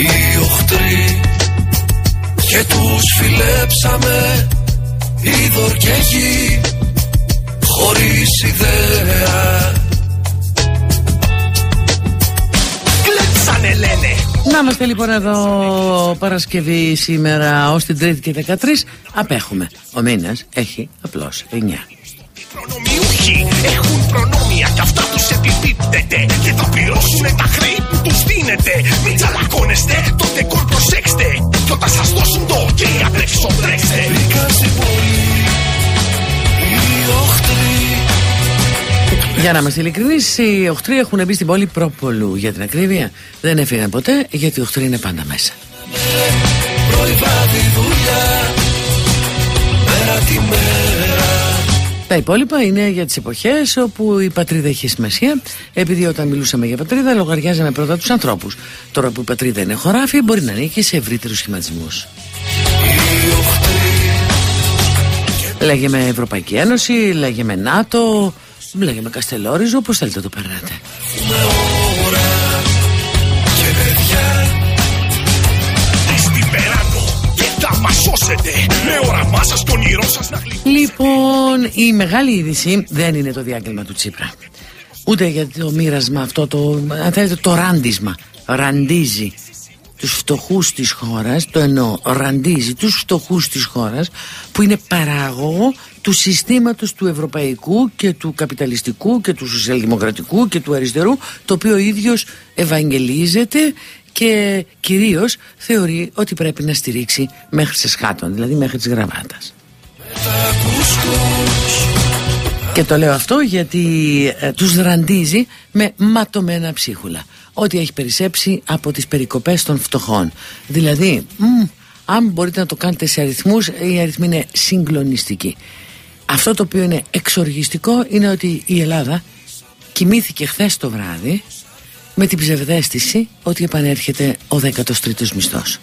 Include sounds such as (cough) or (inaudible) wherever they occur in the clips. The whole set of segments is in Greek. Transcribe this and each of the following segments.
οι οχτροί και τους φιλέψαμε είδωρ και γη χωρίς ιδέα. Κλέψανε λένε. Να είμαστε λοιπόν εδώ Παρασκευή σήμερα ως την Τρίτη και 13 Απέχουμε. Ο μήνας έχει απλώς 9 Προνομιούχοι έχουν προνόμια κι αυτά τους επιπίπτεται Και θα πληρώσουνε τα χρέη που τους δίνετε Μην τσαλακώνεστε, το δεκόρ προσέξτε. Κι όταν σας δώσουν το ok απρέξω τρέξτε. Μπήκαν στην πόλη οι οχτροί. Για να είμαστε ειλικρινείς Οι οχτροί έχουν μπει στην πόλη πρόπολου Για την ακρίβεια δεν έφυγαν ποτέ Γιατί οι οχτροί είναι πάντα μέσα. Πρωί βράδυ δουλειά. Μέρα τη μέρα Τα υπόλοιπα είναι για τις εποχές όπου η πατρίδα έχει σημασία επειδή όταν μιλούσαμε για πατρίδα λογαριάζαμε πρώτα τους ανθρώπους. Τώρα που η πατρίδα είναι χωράφι μπορεί να ανήκει σε ευρύτερους σχηματισμούς. Λέγεμε Ευρωπαϊκή Ένωση, λέγεμε ΝΑΤΟ, λέγεμε Καστελόριζο, όπως θέλετε το περνάτε. Λοιπόν, η μεγάλη είδηση δεν είναι το διάγγελμα του Τσίπρα. Ούτε για το μοίρασμα αυτό, το, αν θέλετε, το ράντισμα. Ραντίζει τους φτωχούς της χώρας, το εννοώ, ραντίζει τους φτωχούς της χώρας που είναι παράγωγο του συστήματος του ευρωπαϊκού και του καπιταλιστικού και του σοσιαλδημοκρατικού και του αριστερού το οποίο ο ίδιος ευαγγελίζεται και κυρίως θεωρεί ότι πρέπει να στηρίξει μέχρι σε σχάτων, δηλαδή μέχρι τις γραβάτας. Και το λέω αυτό γιατί ε, τους ραντίζει με ματωμένα ψίχουλα. Ό,τι έχει περισσέψει από τις περικοπές των φτωχών. Δηλαδή, μ, αν μπορείτε να το κάνετε σε αριθμούς, οι αριθμοί είναι συγκλονιστικοί. Αυτό το οποίο είναι εξοργιστικό είναι ότι η Ελλάδα κοιμήθηκε χθες το βράδυ με την ψευδέστηση ότι επανέρχεται ο 13ος μισθός.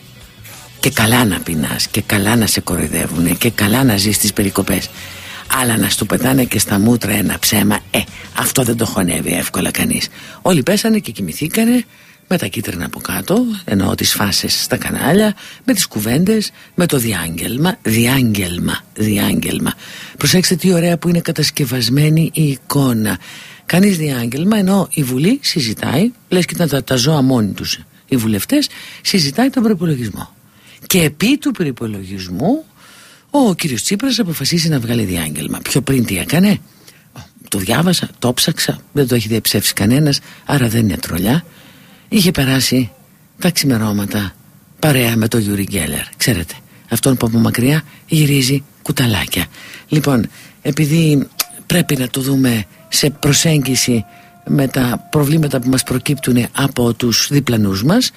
Και καλά να πεινάς και καλά να σε κοροϊδεύουν και καλά να ζεις τις περικοπές. Αλλά να σου πετάνε και στα μούτρα ένα ψέμα, ε, αυτό δεν το χωνεύει εύκολα κανείς. Όλοι πέσανε και κοιμηθήκανε με τα κίτρινα από κάτω, εννοώ τις φάσεις στα κανάλια, με τις κουβέντες, με το διάγγελμα, διάγγελμα, διάγγελμα. Προσέξτε τι ωραία που είναι κατασκευασμένη η εικόνα. Κανείς διάγγελμα, ενώ η Βουλή συζητάει, λες και ήταν τα, τα ζώα μόνοι τους, οι βουλευτές, συζητάει τον προπολογισμό. Και επί του προπολογισμού ο κύριος Τσίπρας αποφάσισε να βγάλει διάγγελμα. Πιο πριν τι έκανε. Το διάβασα, το έψαξα, δεν το έχει διαψεύσει κανένας, άρα δεν είναι τρολιά. Είχε περάσει τα ξημερώματα παρέα με τον Γιούρι Γκέλερ. Ξέρετε, αυτόν που από μακριά γυρίζει κουταλάκια. Λοιπόν, επειδή πρέπει να το δούμε σε προσέγγιση με τα προβλήματα που μας προκύπτουν από τους διπλανούς μας,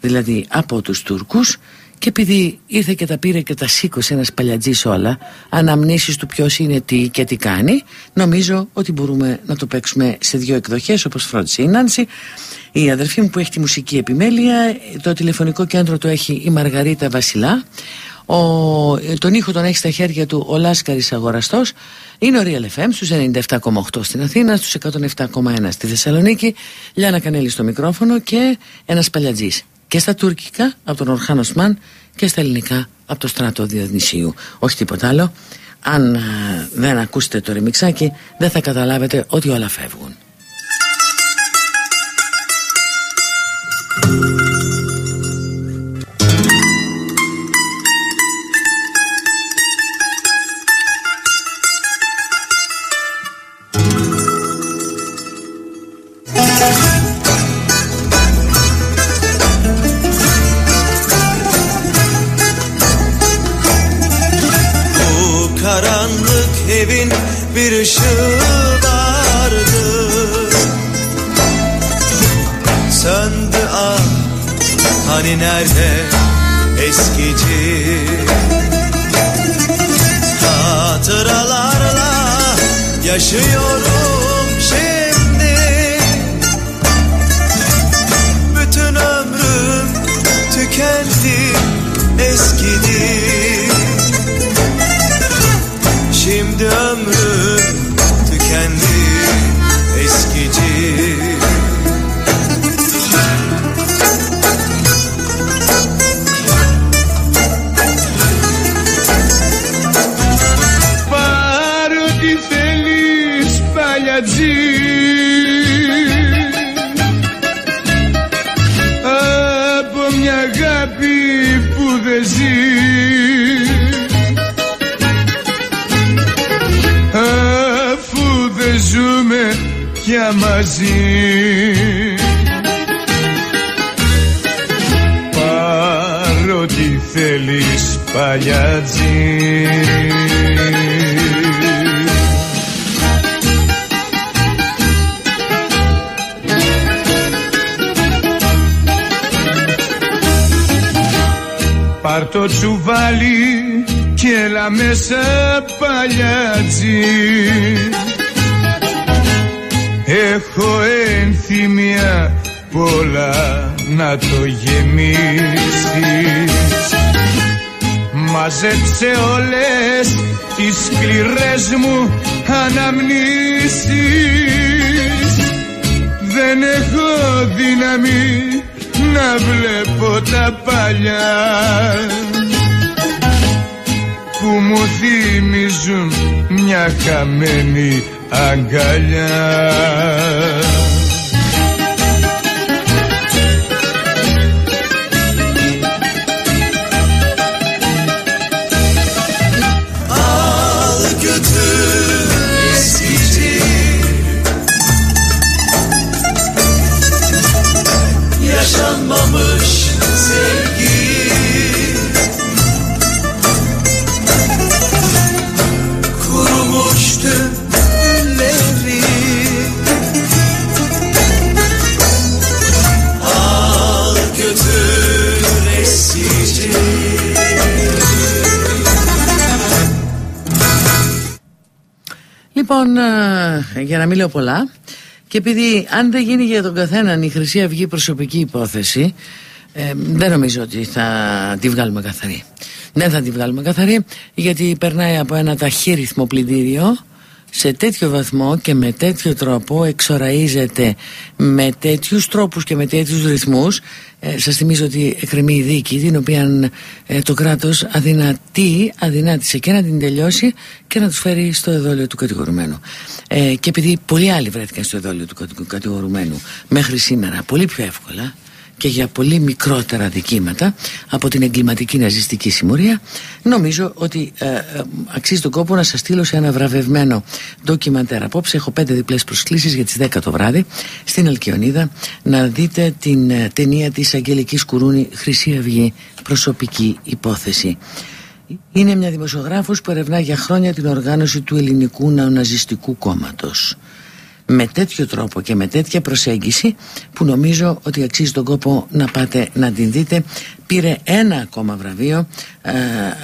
δηλαδή από τους Τούρκους, και επειδή ήρθε και τα πήρε και τα σήκωσε ένας παλιατζής όλα Αναμνήσεις του ποιος είναι τι και τι κάνει Νομίζω ότι μπορούμε να το παίξουμε σε δύο εκδοχές όπως φρόντισε η Νάνση. Η αδερφή μου που έχει τη μουσική επιμέλεια Το τηλεφωνικό κέντρο του έχει η Μαργαρίτα Βασιλά. Ο, τον ήχο τον έχει στα χέρια του ο Λάσκαρης Αγοραστός. Είναι ο Real FM στους 97,8 στην Αθήνα στους 107,1 στη Θεσσαλονίκη. Λιάνα Κανέλη στο μικρόφωνο και ένας παλιατζής και στα τουρκικά από τον Ορχάν Οσμάν και στα ελληνικά από το στράτο Διονυσίου. Όχι τίποτα άλλο. Αν α, δεν ακούσετε το ρεμιξάκι δεν θα καταλάβετε ότι όλα φεύγουν. Ankara για να μην λέω πολλά, και επειδή αν δεν γίνει για τον καθέναν η Χρυσή Αυγή προσωπική υπόθεση, ε, δεν νομίζω ότι θα τη βγάλουμε καθαρή. Δεν θα τη βγάλουμε καθαρή, γιατί περνάει από ένα ταχύρυθμο πλυντήριο σε τέτοιο βαθμό και με τέτοιο τρόπο εξοραίζεται με τέτοιους τρόπους και με τέτοιους ρυθμούς. Ε, σας θυμίζω ότι εκκρεμεί η δίκη την οποία ε, το κράτος αδυνατεί, αδυνάτησε και να την τελειώσει και να τους φέρει στο εδόλιο του κατηγορουμένου. Ε, και επειδή πολλοί άλλοι βρέθηκαν στο εδόλιο του κατη- κατηγορουμένου μέχρι σήμερα πολύ πιο εύκολα και για πολύ μικρότερα δικήματα από την εγκληματική ναζιστική συμμορία νομίζω ότι ε, ε, αξίζει τον κόπο να σας στείλω σε ένα βραβευμένο ντοκιμαντέρ απόψε. Έχω πέντε διπλές προσκλήσεις για τις 10 το βράδυ στην Αλκιονίδα. Να δείτε την ε, ταινία της Αγγελικής Κουρούνη Χρυσή Αυγή προσωπική υπόθεση. Είναι μια δημοσιογράφος που ερευνά για χρόνια την οργάνωση του ελληνικού νεοναζιστικού κόμματος με τέτοιο τρόπο και με τέτοια προσέγγιση που νομίζω ότι αξίζει τον κόπο να πάτε να την δείτε πήρε ένα ακόμα βραβείο ε,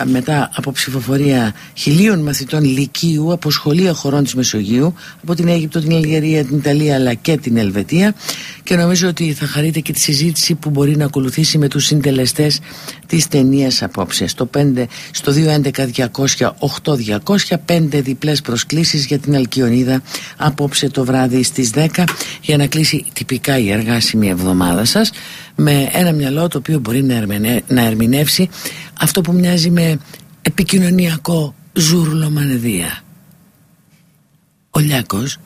μετά από ψηφοφορία χιλίων μαθητών Λυκείου από σχολεία χωρών της Μεσογείου από την Αίγυπτο, την Αλγερία, την Ιταλία αλλά και την Ελβετία. Και νομίζω ότι θα χαρείτε και τη συζήτηση που μπορεί να ακολουθήσει με τους συντελεστές της ταινίας απόψε στο, 5, στο 211 200 5 διπλές προσκλήσεις για την Αλκιονίδα απόψε το βράδυ στις 10 για να κλείσει τυπικά η εργάσιμη εβδομάδα σας με ένα μυαλό το οποίο μπορεί να, ερμηνε- να ερμηνεύσει αυτό που μοιάζει με επικοινωνιακό ζούρλο μανεδία. Ο Λιάκος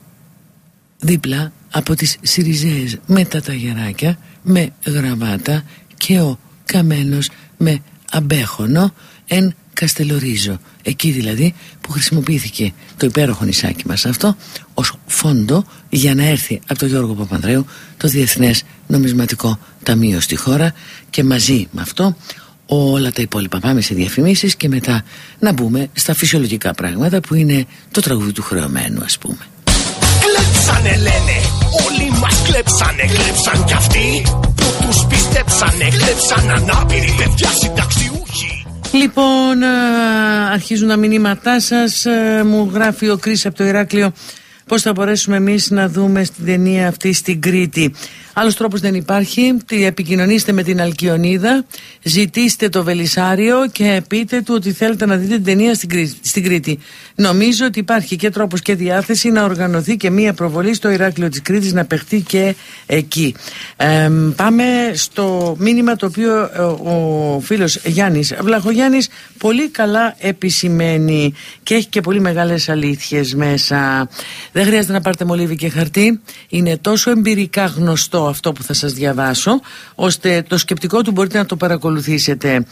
δίπλα από τις Σιριζέες με τα ταγεράκια, με γραβάτα και ο Καμένος με αμπέχονο εν Καστελορίζο. Εκεί δηλαδή που χρησιμοποιήθηκε το υπέροχο νησάκι μας αυτό ως φόντο για να έρθει από τον Γιώργο Παπανδρέου το Διεθνές Νομισματικό Ταμείο στη χώρα και μαζί με αυτό όλα τα υπόλοιπα πάμε σε διαφημίσεις και μετά να μπούμε στα φυσιολογικά πράγματα που είναι το τραγούδι του χρεωμένου ας πούμε. Κλέψανε λένε, όλοι μας κλέψανε Κλέψαν κι αυτοί που τους πιστέψανε Κλέψαν ανάπηροι παιδιά συνταξιούχοι Λοιπόν, αρχίζουν τα μηνύματά σας. Μου γράφει ο Κρίς από το Ηράκλειο πώς θα μπορέσουμε εμείς να δούμε στην ταινία αυτή στην Κρήτη. Άλλος τρόπος δεν υπάρχει. Επικοινωνήστε με την Αλκιονίδα, ζητήστε το Βελισάριο και πείτε του ότι θέλετε να δείτε την ταινία στην Κρήτη. Νομίζω ότι υπάρχει και τρόπος και διάθεση να οργανωθεί και μία προβολή στο Ηράκλειο της Κρήτης να παιχτεί και εκεί. πάμε στο μήνυμα το οποίο ε, ο φίλος Γιάννης Βλαχογιάννης πολύ καλά επισημαίνει και έχει και πολύ μεγάλες αλήθειες μέσα. Δεν χρειάζεται να πάρετε μολύβι και χαρτί. Είναι τόσο εμπειρικά γνωστό αυτό που θα σας διαβάσω ώστε το σκεπτικό του μπορείτε να το παρακολουθήσετε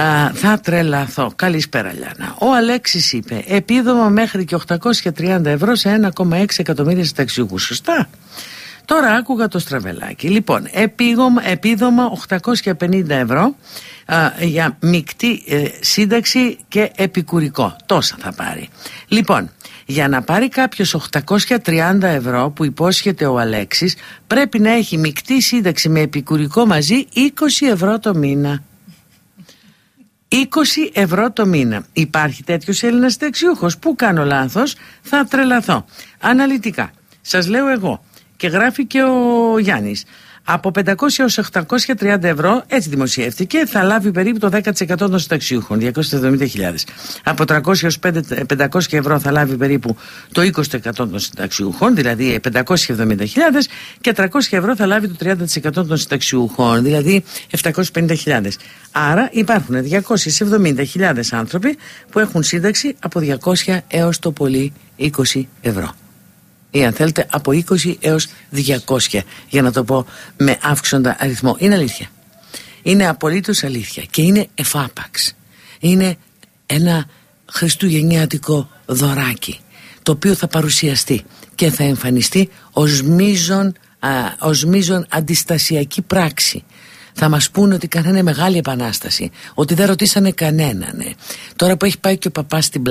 Α, θα τρελαθώ. Καλησπέρα Λιάνα. Ο Αλέξης είπε επίδομα μέχρι και 830 ευρώ σε 1,6 εκατομμύρια συνταξιούχους. Σωστά. Τώρα άκουγα το στραβελάκι. Λοιπόν, επίδομα, επίδομα 850 ευρώ α, για μεικτή ε, σύνταξη και επικουρικό. Τόσα θα πάρει. Λοιπόν, για να πάρει κάποιος 830 ευρώ που υπόσχεται ο Αλέξης πρέπει να έχει μεικτή σύνταξη με επικουρικό μαζί 20 ευρώ το μήνα. 20 ευρώ το μήνα. Υπάρχει τέτοιος Έλληνας συνταξιούχος. Πού κάνω λάθος, θα τρελαθώ. Αναλυτικά. Σας λέω εγώ. Και γράφει και ο Γιάννης από 500 έως 830 ευρώ, έτσι δημοσιεύτηκε, θα λάβει περίπου το 10% των συνταξιούχων, 270.000. Από 300 έως 500 ευρώ θα λάβει περίπου το 20% των συνταξιούχων, δηλαδή 570.000 και 300 ευρώ θα λάβει το 30% των συνταξιούχων, δηλαδή 750.000. Άρα υπάρχουν 270.000 άνθρωποι που έχουν σύνταξη από 200 έως το πολύ 20 ευρώ ή αν θέλετε από 20 έως 200 για να το πω με αύξοντα αριθμό. Είναι αλήθεια. Είναι απολύτως αλήθεια και είναι εφάπαξ. Είναι ένα χριστουγεννιάτικο δωράκι το οποίο θα παρουσιαστεί και θα εμφανιστεί ως μείζον, α, ως μείζον αντιστασιακή πράξη θα μας πούνε ότι κάνανε μεγάλη επανάσταση ότι δεν ρωτήσανε κανέναν τώρα που έχει πάει και ο παπάς στην,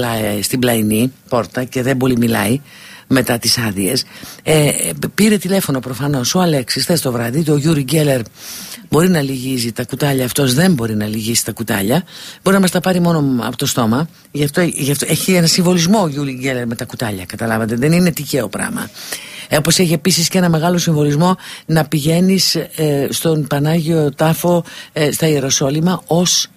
στην πλαϊνή πόρτα και δεν πολύ μιλάει μετά τις άδειες. Ε, πήρε τηλέφωνο προφανώς ο Αλέξης θες το βράδυ το Γιούρι Γκέλερ μπορεί να λυγίζει τα κουτάλια αυτός δεν μπορεί να λυγίσει τα κουτάλια. Μπορεί να μας τα πάρει μόνο από το στόμα. Γι' αυτό, γι αυτό έχει ένα συμβολισμό ο Γιούρι Γκέλερ με τα κουτάλια καταλάβατε. Δεν είναι τυχαίο πράγμα. Ε, όπως έχει επίσης και ένα μεγάλο συμβολισμό να πηγαίνεις ε, στον Πανάγιο Τάφο ε, στα Ιεροσόλυμα ως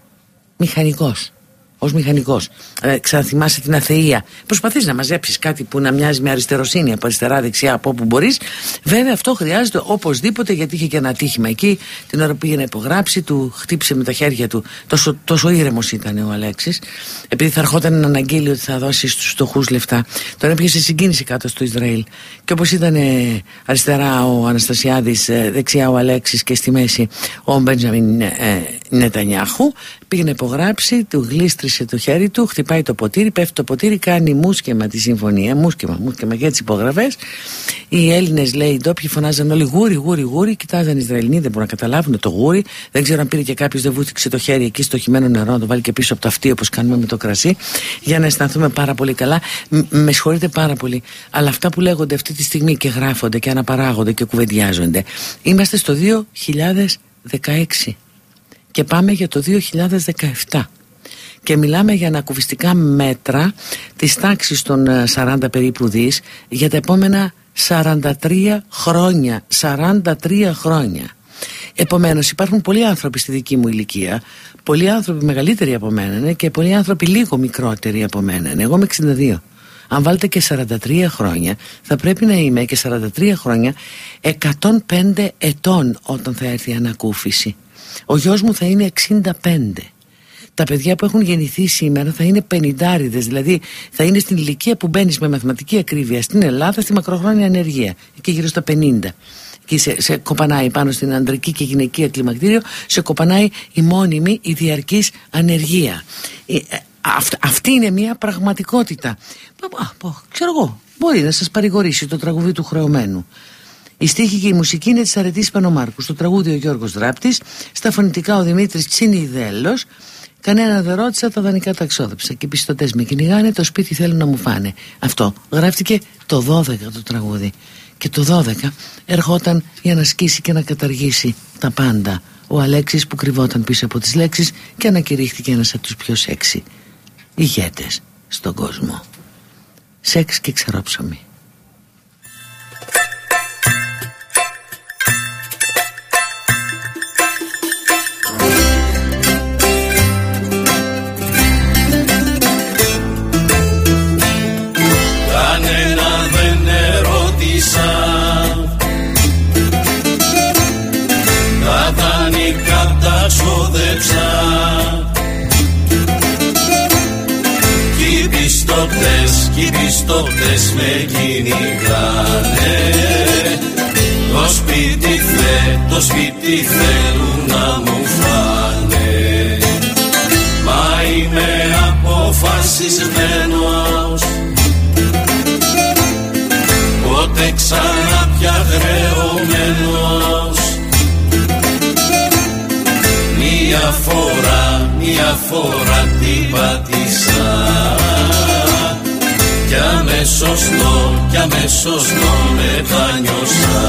μηχανικός ως μηχανικός. Ε, ξαναθυμάσαι την αθεΐα. Προσπαθείς να μαζέψεις κάτι που να μοιάζει με αριστεροσύνη από αριστερά-δεξιά από όπου μπορείς. Βέβαια αυτό χρειάζεται οπωσδήποτε γιατί είχε και ένα ατύχημα εκεί. Την ώρα που πήγε να υπογράψει, του χτύπησε με τα χέρια του. Τόσο, τόσο ήρεμος ήταν ο Αλέξης. Επειδή θα ερχόταν να αναγγείλει ότι θα δώσει στους φτωχούς λεφτά. Τώρα έπιασε συγκίνηση κάτω στο Ισραήλ. Και όπως ήταν ε, αριστερά ο Αναστασιάδης, ε, δεξιά ο Αλέξης και στη μέση ο Μπέντζαμιν ε, Νετανιάχου, πήγε να υπογράψει, του γλίστρισε το χέρι του, χτυπάει το ποτήρι, πέφτει το ποτήρι, κάνει μουσκεμα τη συμφωνία, μουσκεμα, μουσκεμα για τι υπογραφές. Οι Έλληνες, λέει, οι ντόπιοι φωνάζαν όλοι γούρι, γούρι, γούρι. Κοιτάζαν οι Ισραηλοί, δεν μπορούν να καταλάβουν το γούρι. Δεν ξέρω αν πήρε και κάποιος, δεν βούτυξε το χέρι εκεί στο χειμένο νερό, να το βάλει και πίσω από το αυτί όπως κάνουμε με το κρασί, για να αισθανθούμε πάρα πολύ καλά. με συγχωρείτε πάρα πολύ. Αλλά αυτά που λέγονται αυτή τη στιγμή και γράφονται και αναπαράγονται και κουβεντιάζονται. Είμαστε στο 2016 και πάμε για το 2017 και μιλάμε για ανακουφιστικά μέτρα της τάξης των 40 ε, περίπου δις για τα επόμενα 43 χρόνια. 43 χρόνια. Επομένως υπάρχουν πολλοί άνθρωποι στη δική μου ηλικία. Πολλοί άνθρωποι μεγαλύτεροι από μένα και πολλοί άνθρωποι λίγο μικρότεροι από μένα εγώ είμαι 62 αν βάλετε και 43 χρόνια θα πρέπει να είμαι και 43 χρόνια 105 ετών όταν θα έρθει η ανακούφιση. Ο γιος μου θα είναι 65 τα παιδιά που έχουν γεννηθεί σήμερα θα είναι πενιντάριδες δηλαδή θα είναι στην ηλικία που μπαίνεις με μαθηματική ακρίβεια στην Ελλάδα στη μακροχρόνια ανεργία εκεί γύρω στα 50 και σε, σε κοπανάει πάνω στην ανδρική και γυναικεία κλιμακτήριο σε κοπανάει η μόνιμη η διαρκής ανεργία ε, ε, αυτή είναι μια πραγματικότητα ξέρω εγώ μπορεί να σας παρηγορήσει το τραγούδι του χρεωμένου η στίχη και η μουσική είναι της Αρετής Πανομάρκου. Στο τραγούδι ο Γιώργος Δράπτη, στα φωνητικά ο Δημήτρης Τσινιδέλο. Κανένα δεν ρώτησα, τα δανεικά τα ξόδεψα. Και οι πιστωτές με κυνηγάνε, το σπίτι θέλουν να μου φάνε. Αυτό γράφτηκε το 12 το τραγούδι. Και το 12 ερχόταν για να σκίσει και να καταργήσει τα πάντα ο Αλέξης που κρυβόταν πίσω από τις λέξεις και ανακηρύχθηκε ένας από τους πιο σεξι ηγέτες στον κόσμο. Σεξ και ξερόψωμη. Πιστώτες με κυνηγάνε. Το σπίτι θε, το σπίτι θέλουν να μου φάνε. Μα είμαι αποφασισμένος φορά, μια φορά την πατήσα κι αμέσως νο, κι αμέσως νο μετανιώσα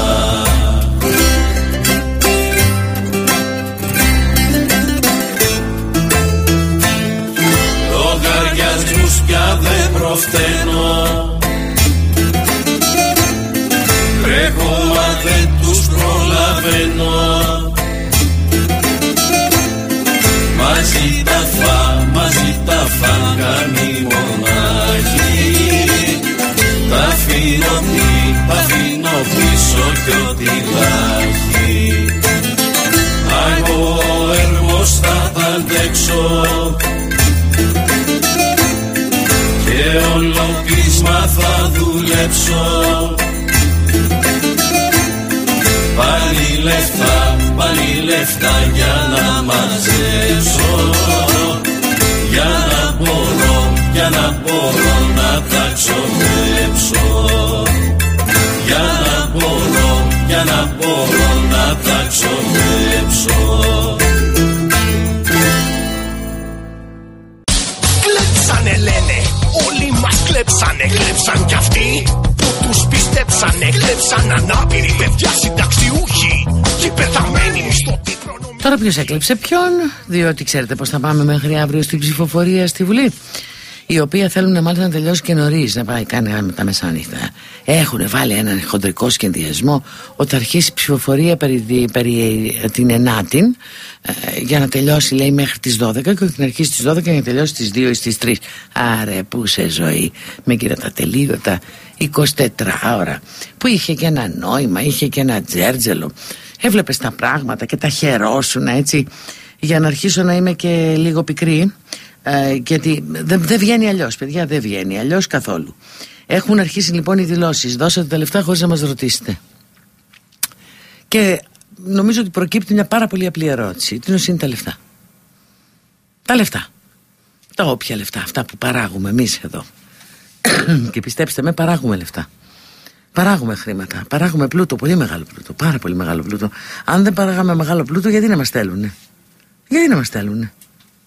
Λογαριασμούς πια δεν προφταίνω κάνει μονάχη τα αφήνω τι, τα αφήνω πίσω κι ό,τι υπάρχει Εγώ έργος θα τα αντέξω Και όλο πείσμα θα δουλέψω Πάλι λεφτά, πάλι λεφτά για να μαζέψω Για να μπορώ, για να μπορώ να τα ξοδέψω Για να μπορώ, για να μπορώ να τα ξοδέψω Κλέψανε λένε, όλοι μας κλέψανε, κλέψαν κι αυτοί που τους πιστέψανε, κλέψαν ανάπηροι παιδιά συνταξιούχοι και πεθαμένοι μισθωτοί προνομιούχοι. Τώρα ποιος έκλεψε; Ποιον, διότι ξέρετε πως θα πάμε μέχρι αύριο στην ψηφοφορία στη Βουλή η οποία θέλουν μάλιστα να τελειώσει και νωρίς, να πάει κάνει με τα μεσάνυχτα. Έχουν βάλει έναν χοντρικό σχεδιασμό ότι θα αρχίσει η ψηφοφορία περί, περί ε, την Ενάτην ε, για να τελειώσει λέει μέχρι τις 12 και ότι να αρχίσει στις 12 και να τελειώσει στις 2 ή στις 3. Άρε που σε ζωή με κύρα τα τελείωτα 24 ώρα που είχε και ένα νόημα, είχε και ένα τζέρτζελο. Έβλεπες τα πράγματα και τα χαιρόσουν έτσι για να αρχίσω να είμαι και λίγο πικρή ε, γιατί δεν δε βγαίνει αλλιώς, παιδιά, δεν βγαίνει αλλιώς καθόλου. Έχουν αρχίσει λοιπόν οι δηλώσεις. Δώσατε τα λεφτά χωρίς να μας ρωτήσετε. Και νομίζω ότι προκύπτει μια πάρα πολύ απλή ερώτηση. Τι είναι τα λεφτά; Τα λεφτά. Τα όποια λεφτά, αυτά που παράγουμε εμείς εδώ. (coughs) και πιστέψτε με, παράγουμε λεφτά. Παράγουμε χρήματα. Παράγουμε πλούτο, πολύ μεγάλο πλούτο. Πάρα πολύ μεγάλο πλούτο. Αν δεν παράγαμε μεγάλο πλούτο, γιατί να μας στέλνουν. Γιατί να μας στέλνουν.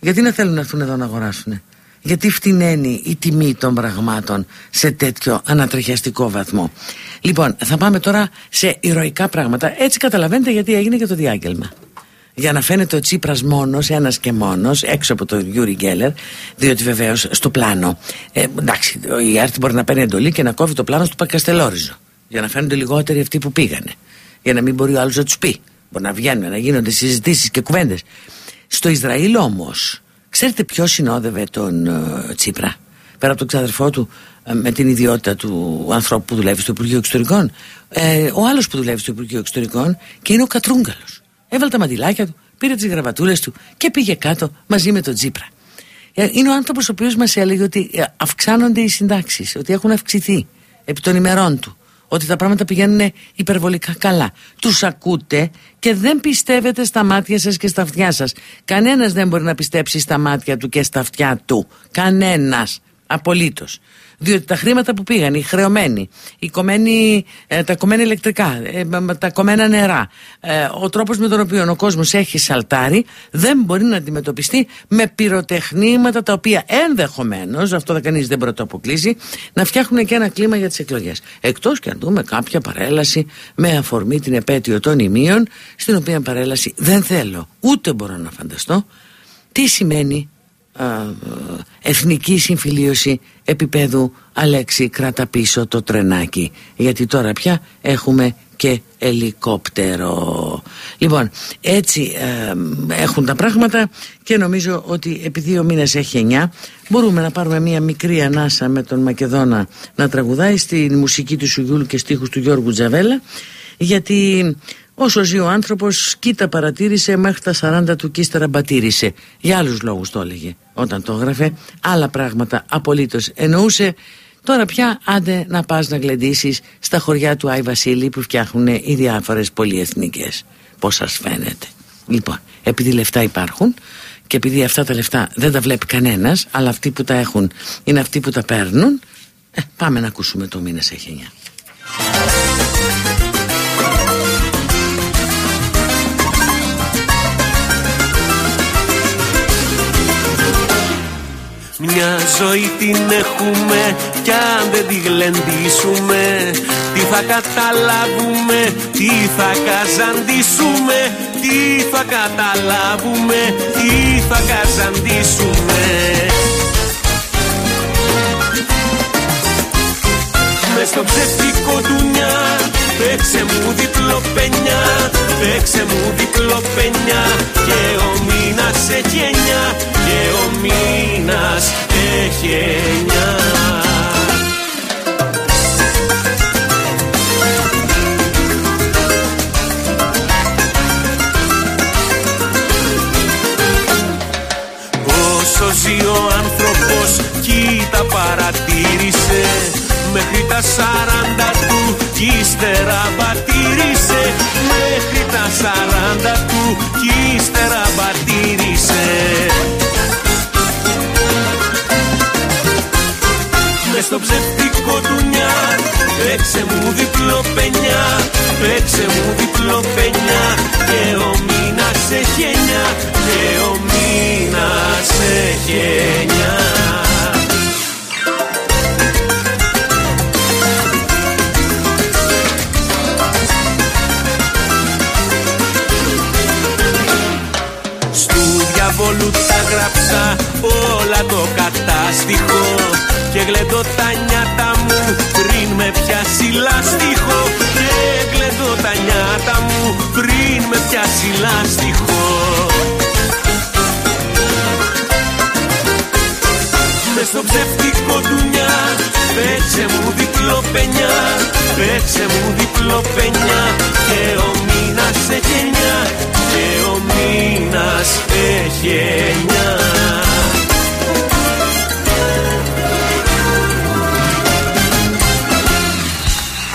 Γιατί να θέλουν να έρθουν εδώ να αγοράσουν. Γιατί φτηναίνει η τιμή των πραγμάτων σε τέτοιο ανατριχιαστικό βαθμό; Λοιπόν, θα πάμε τώρα σε ηρωικά πράγματα. Έτσι καταλαβαίνετε γιατί έγινε και το διάγγελμα. Για να φαίνεται ο Τσίπρας μόνος, ένας και μόνος, έξω από τον Γιούρι Γκέλερ, διότι βεβαίως στο πλάνο. Ε, εντάξει, η Άρτη μπορεί να παίρνει εντολή και να κόβει το πλάνο του Πακαστελόριζο. Για να φαίνονται λιγότεροι αυτοί που πήγανε. Για να μην μπορεί ο άλλος να τους πει. Μπορεί να βγαίνουν, να γίνονται συζητήσεις και κουβέντες. Στο Ισραήλ όμως, ξέρετε ποιος συνόδευε τον uh, Τσίπρα, πέρα από τον ξαδερφό του, uh, με την ιδιότητα του ανθρώπου που δουλεύει στο Υπουργείο Εξωτερικών. Ε, ο άλλος που δουλεύει στο Υπουργείο Εξωτερικών και είναι ο Κατρούγκαλος. Έβαλε τα μαντιλάκια του, πήρε τις γραβατούλες του και πήγε κάτω μαζί με τον Τσίπρα. Ε, είναι ο άνθρωπος ο οποίος μας έλεγε ότι αυξάνονται οι συντάξεις, ότι έχουν αυξηθεί επί των ημερών του ότι τα πράγματα πηγαίνουν υπερβολικά καλά. Τους ακούτε και δεν πιστεύετε στα μάτια σας και στα αυτιά σας. Κανένας δεν μπορεί να πιστέψει στα μάτια του και στα αυτιά του. Κανένας. Απολύτως διότι τα χρήματα που πήγαν, οι χρεωμένοι, οι κομμένοι, ε, τα κομμένα ηλεκτρικά, ε, τα κομμένα νερά, ε, ο τρόπος με τον οποίο ο κόσμος έχει σαλτάρει δεν μπορεί να αντιμετωπιστεί με πυροτεχνήματα τα οποία ενδεχομένως, αυτό δεν κανείς δεν πρωτοαποκλείσει, να φτιάχνουν και ένα κλίμα για τις εκλογές. Εκτός και αν δούμε κάποια παρέλαση με αφορμή την επέτειο των ημείων, στην οποία παρέλαση δεν θέλω, ούτε μπορώ να φανταστώ, τι σημαίνει εθνική συμφιλίωση επίπεδου Αλέξη κράτα πίσω το τρενάκι. Γιατί τώρα πια έχουμε και ελικόπτερο. Λοιπόν έτσι έχουν τα πράγματα και νομίζω ότι επειδή ο μήνας έχει εννιά μπορούμε να πάρουμε μια μικρή ανάσα με τον Μακεδόνα να τραγουδάει στη μουσική του Σουγιούλου και στίχους του Γιώργου Τζαβέλα γιατί Όσο ζει ο άνθρωπος, κοίτα παρατήρησε μέχρι τα 40 του και ύστερα μπατήρησε. Για άλλους λόγους το έλεγε όταν το έγραφε. Άλλα πράγματα απολύτως εννοούσε. Τώρα πια άντε να πας να γλεντήσεις στα χωριά του Άι Βασίλη που φτιάχνουν οι διάφορες πολυεθνικές. Πώς σας φαίνεται. Λοιπόν, επειδή λεφτά υπάρχουν και επειδή αυτά τα λεφτά δεν τα βλέπει κανένας, αλλά αυτοί που τα έχουν είναι αυτοί που τα παίρνουν, ε, πάμε να ακούσουμε το μήνα σε χένια. Μια ζωή την έχουμε κι αν δεν τη γλεντήσουμε. Τι θα καταλάβουμε, τι θα καζαντήσουμε. Τι θα καταλάβουμε, τι θα καζαντήσουμε. Μες στο ψευτικό ντουνιά Παίξε μου διπλό πενιά, παίξε μου διπλό πενιά Και ο μήνας έχει εννιά, και ο μήνας έχει εννιά. Όσο ζει ο άνθρωπος, κοίτα παρατήρησε Μέχρι τα σαράντα του κι ύστερα πατήρισε Μέχρι τα σαράντα του. Κι ύστερα πατήρισε Μες στο ψευτικό ντουνιά Παίξε μου διπλό πενιά. Παίξε μου διπλό πενιά Και ο μήνας έχει εννιά Και ο μήνας έχει εννιά διαβόλου τα γράψα όλα το κατάστοιχο. Και γλεντώ τα νιάτα μου πριν με πιάσει λάστιχο. Και γλεντώ τα νιάτα μου πριν με πιάσει λάστιχο. Μες στο ψευτικό ντουνιά Παίξε μου διπλό πενιά Παίξε μου διπλό πενιά Και ο μήνας σε γενιά Και ο μήνας έχει εννιά.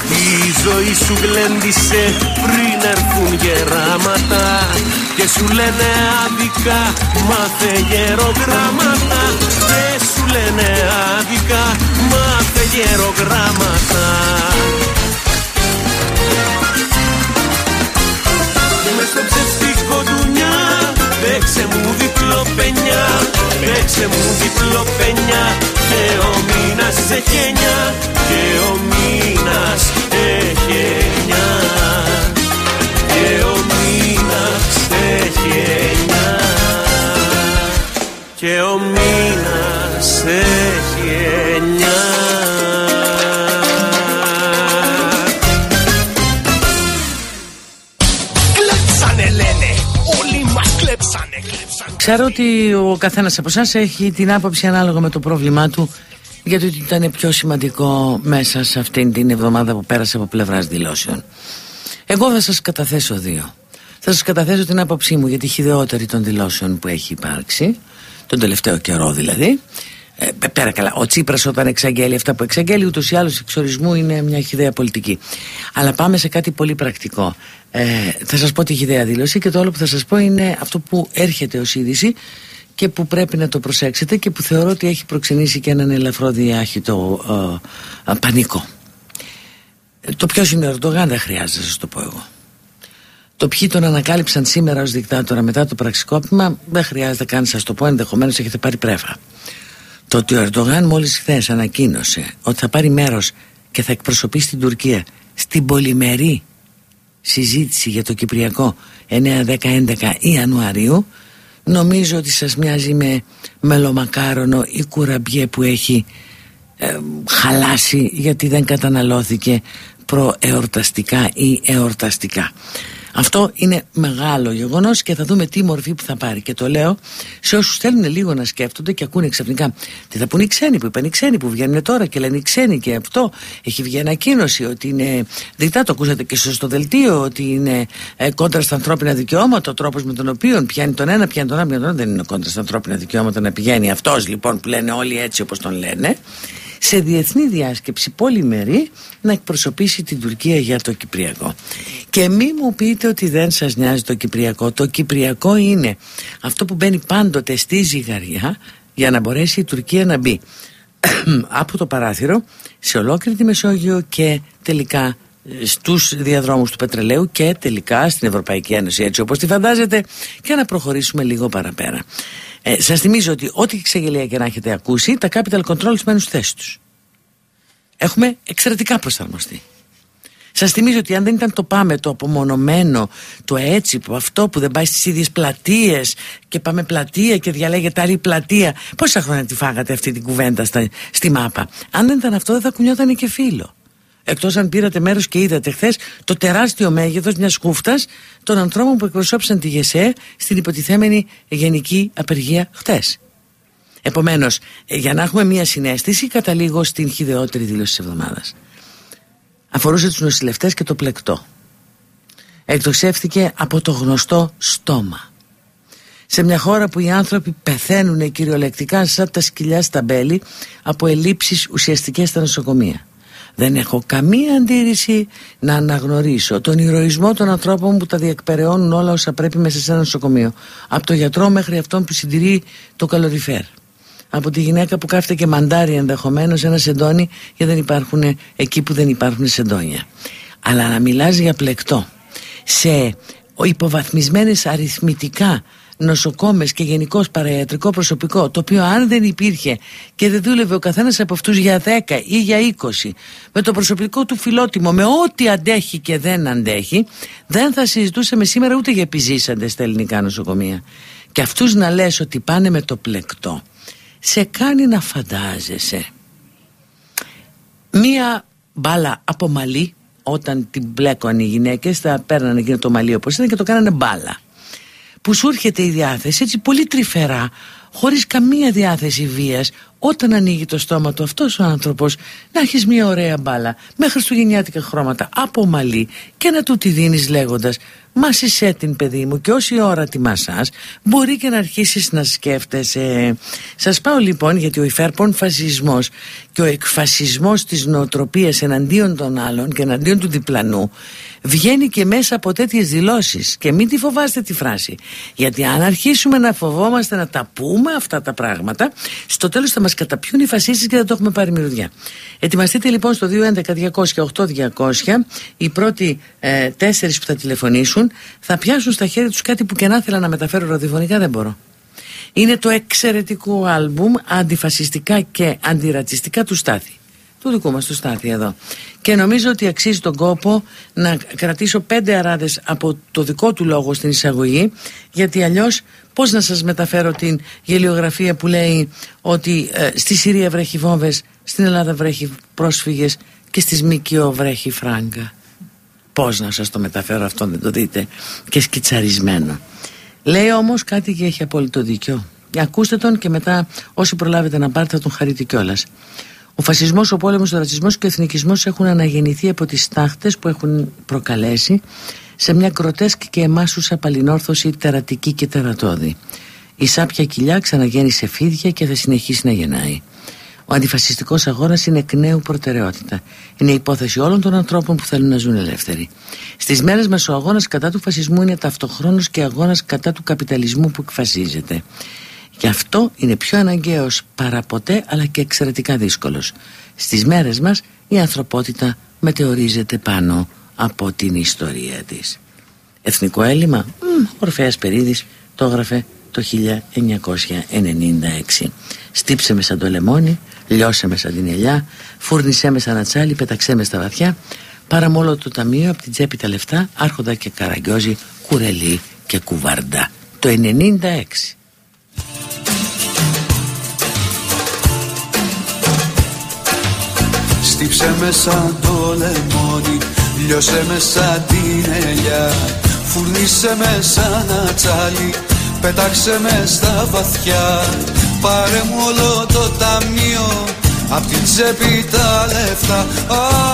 Η ζωή σου γλέντισε πριν έρθουν γεράματα Και σου λένε άδικα μάθε γερογράμματα. Και σου λένε άδικα μάθε γερογράμματα Μες στο ψευτικό ντουνιά Παίξε μου διπλό πενιά Παίξε μου διπλό πενιά Και ο μήνας έχει εννιά Και ο μήνας έχει εννιά Και ο μήνας έχει εννιά Και ο μήνας έχει εννιά Ξέρω ότι ο καθένας από εσάς έχει την άποψη ανάλογα με το πρόβλημά του για το ότι ήταν πιο σημαντικό μέσα σε αυτήν την εβδομάδα που πέρασε από πλευράς δηλώσεων. Εγώ θα σας καταθέσω δύο. Θα σας καταθέσω την άποψή μου για τη χειδεότερη των δηλώσεων που έχει υπάρξει, τον τελευταίο καιρό δηλαδή. Ε, πέρα καλά, ο Τσίπρας όταν εξαγγέλει αυτά που εξαγγέλει ούτως ή άλλως εξορισμού είναι μια χιδέα πολιτική αλλά πάμε σε κάτι πολύ πρακτικό ε, θα σας πω τη χιδέα δήλωση και το άλλο που θα σας πω είναι αυτό που έρχεται ως είδηση και που πρέπει να το προσέξετε και που θεωρώ ότι έχει προξενήσει και έναν ελαφρό διάχυτο ε, πανικό. Το ποιο είναι ο Ερντογάν δεν χρειάζεται να σας το πω εγώ. Το ποιοι τον ανακάλυψαν σήμερα ως δικτάτορα μετά το πραξικόπημα δεν χρειάζεται καν να σας το πω ενδεχομένως έχετε πάρει πρέφα. Το ότι ο Ερντογάν μόλις χθες ανακοίνωσε ότι θα πάρει μέρος και θα εκπροσωπήσει την Τουρκία στην πολυμερή συζήτηση για το Κυπριακό 9, 10, 11 Ιανουαρίου νομίζω ότι σας μοιάζει με μελομακάρονο ή κουραμπιέ που έχει ε, χαλάσει γιατί δεν καταναλώθηκε προεορταστικά ή εορταστικά. Αυτό είναι μεγάλο γεγονός και θα δούμε τι μορφή που θα πάρει. Και το λέω σε όσους θέλουν λίγο να σκέφτονται και ακούνε ξαφνικά τι θα πούνε οι ξένοι που είπαν οι ξένοι που βγαίνουν τώρα και λένε οι ξένοι και αυτό έχει βγει ανακοίνωση ότι είναι διτά το ακούσατε και στο δελτίο ότι είναι ε, κόντρα στα ανθρώπινα δικαιώματα ο τρόπος με τον οποίο πιάνει τον ένα, πιάνει τον άλλο, πιάνει τον άλλο. Δεν είναι κόντρα στα ανθρώπινα δικαιώματα να πηγαίνει αυτός λοιπόν που λένε όλοι έτσι όπως τον λένε σε διεθνή διάσκεψη πολυμερή να εκπροσωπήσει την Τουρκία για το Κυπριακό. Και μη μου πείτε ότι δεν σας νοιάζει το Κυπριακό. Το Κυπριακό είναι αυτό που μπαίνει πάντοτε στη ζυγαριά για να μπορέσει η Τουρκία να μπει (coughs) από το παράθυρο σε ολόκληρη τη Μεσόγειο και τελικά ε, στους διαδρόμους του πετρελαίου και τελικά στην Ευρωπαϊκή Ένωση έτσι όπως τη φαντάζετε και να προχωρήσουμε λίγο παραπέρα. Ε, Σας θυμίζω ότι ό,τι εξαγγελία και να έχετε ακούσει, τα capital controls μένουν στη θέση τους. Έχουμε εξαιρετικά προσαρμοστεί. Σας θυμίζω ότι αν δεν ήταν το πάμε το απομονωμένο, το έτσι, που αυτό που δεν πάει στις ίδιες πλατείες και πάμε πλατεία και διαλέγεται άλλη πλατεία. Πόσα χρόνια τη φάγατε αυτή την κουβέντα στα, στη μάπα. Αν δεν ήταν αυτό, δεν θα κουνιόταν και φίλο. Εκτός αν πήρατε μέρος και είδατε χθες το τεράστιο μέγεθος μιας χούφτα των ανθρώπων που εκπροσώπησαν τη ΓΕΣΕ στην υποτιθέμενη γενική απεργία χτε. Επομένως, για να έχουμε μια συνέστηση, καταλήγω στην χειδεότερη δήλωση της εβδομάδας. Αφορούσε τους νοσηλευτές και το πλεκτό. Εκτοξεύθηκε από το γνωστό στόμα. Σε μια χώρα που οι άνθρωποι πεθαίνουν κυριολεκτικά σαν τα σκυλιά στα μπέλη από ελλείψεις ουσιαστικές στα νοσοκομεία. Δεν έχω καμία αντίρρηση να αναγνωρίσω τον ηρωισμό των ανθρώπων που τα διεκπεραιώνουν όλα όσα πρέπει μέσα σε ένα νοσοκομείο. Από το γιατρό μέχρι αυτόν που συντηρεί το καλοριφέρ. Από τη γυναίκα που κάθεται και μαντάρει ενδεχομένως ένα σεντόνι γιατί δεν υπάρχουν εκεί που δεν υπάρχουν σεντόνια. Αλλά να μιλάς για πλεκτό σε υποβαθμισμένες αριθμητικά νοσοκόμες και γενικώς παραϊατρικό προσωπικό το οποίο αν δεν υπήρχε και δεν δούλευε ο καθένας από αυτούς για 10 ή για 20 με το προσωπικό του φιλότιμο με ό,τι αντέχει και δεν αντέχει δεν θα συζητούσαμε σήμερα ούτε για επιζήσαντες στα ελληνικά νοσοκομεία. Και αυτούς να λες ότι πάνε με το πλεκτό σε κάνει να φαντάζεσαι. Μία μπάλα από μαλλί όταν την μπλέκωνε οι γυναίκες θα παίρνανε εκείνο το μαλλί όπως ήταν και το κάνανε μπάλα που σου έρχεται η διάθεση έτσι πολύ τρυφερά χωρίς καμία διάθεση βίας όταν ανοίγει το στόμα του αυτός ο άνθρωπος να έχεις μια ωραία μπάλα με χριστουγεννιάτικα χρώματα από μαλλί και να του τη δίνεις λέγοντας μάσισέ την παιδί μου και όση ώρα τη μασάς μπορεί και να αρχίσεις να σκέφτεσαι σας πάω λοιπόν γιατί ο υφέρπον φασισμός και ο εκφασισμός της νοοτροπίας εναντίον των άλλων και εναντίον του διπλανού βγαίνει και μέσα από τέτοιες δηλώσεις. Και μην τη φοβάστε τη φράση. Γιατί αν αρχίσουμε να φοβόμαστε να τα πούμε αυτά τα πράγματα, στο τέλος θα μας καταπιούν οι φασίστες και δεν το έχουμε πάρει μυρωδιά. Ετοιμαστείτε λοιπόν στο 211-200-8200. Οι πρώτοι ε, τέσσερις που θα τηλεφωνήσουν θα πιάσουν στα χέρια τους κάτι που και να ήθελα να μεταφέρω ραδιοφωνικά δεν μπορώ. Είναι το εξαιρετικό άλμπουμ αντιφασιστικά και αντιρατσιστικά του Στάθη. Του δικού μας του Στάθη εδώ. Και νομίζω ότι αξίζει τον κόπο να κρατήσω πέντε αράδες από το δικό του λόγο στην εισαγωγή γιατί αλλιώς πώς να σας μεταφέρω την γελιογραφία που λέει ότι ε, στη Συρία βρέχει βόμβες στην Ελλάδα βρέχει πρόσφυγες και στη ΣΜΚΙΟ βρέχει φράγκα πώς να σας το μεταφέρω αυτό δεν το δείτε και σκιτσαρισμένο λέει όμως κάτι και έχει απόλυτο δίκιο ακούστε τον και μετά όσοι προλάβετε να πάρετε θα τον χαρείτε κιόλας ο φασισμός, ο πόλεμος, ο ρατσισμός και ο εθνικισμός έχουν αναγεννηθεί από τις τάχτε που έχουν προκαλέσει σε μια κροτέσκη και εμάσουσα παλινόρθωση τερατική και τερατώδη. Η σάπια κοιλιά ξαναγέννησε φίδια και θα συνεχίσει να γεννάει. Ο αντιφασιστικός αγώνας είναι εκ νέου προτεραιότητα. Είναι υπόθεση όλων των ανθρώπων που θέλουν να ζουν ελεύθεροι. Στις μέρες μας, ο αγώνας κατά του φασισμού είναι ταυτοχρόνως και αγώνας κατά του καπιταλισμού που εκφασίζεται. Γι' αυτό είναι πιο αναγκαίος παραποτέ αλλά και εξαιρετικά δύσκολος. Στις μέρες μας η ανθρωπότητα μετεωρίζεται πάνω από την ιστορία της. Εθνικό έλλειμμα, ο Ορφέας Περίδης το έγραφε το 1996. Στύψε με σαν το λεμόνι, λιώσε με σαν την ελιά, φούρνησέ με σαν ατσάλι, πέταξέ με στα βαθιά, Παραμόλο το ταμείο από την τσέπη τα λεφτά, άρχοντα και καραγκιόζη, κουρελί και κουβαρντά. Το 96. Στύψε με σαν το λεμόνι Λιώσε με σαν την ελιά Φουρνίσε με σαν ατσάλι Πέταξε με στα βαθιά Πάρε μου όλο το ταμείο. Απ' την τσέπη τα λεφτά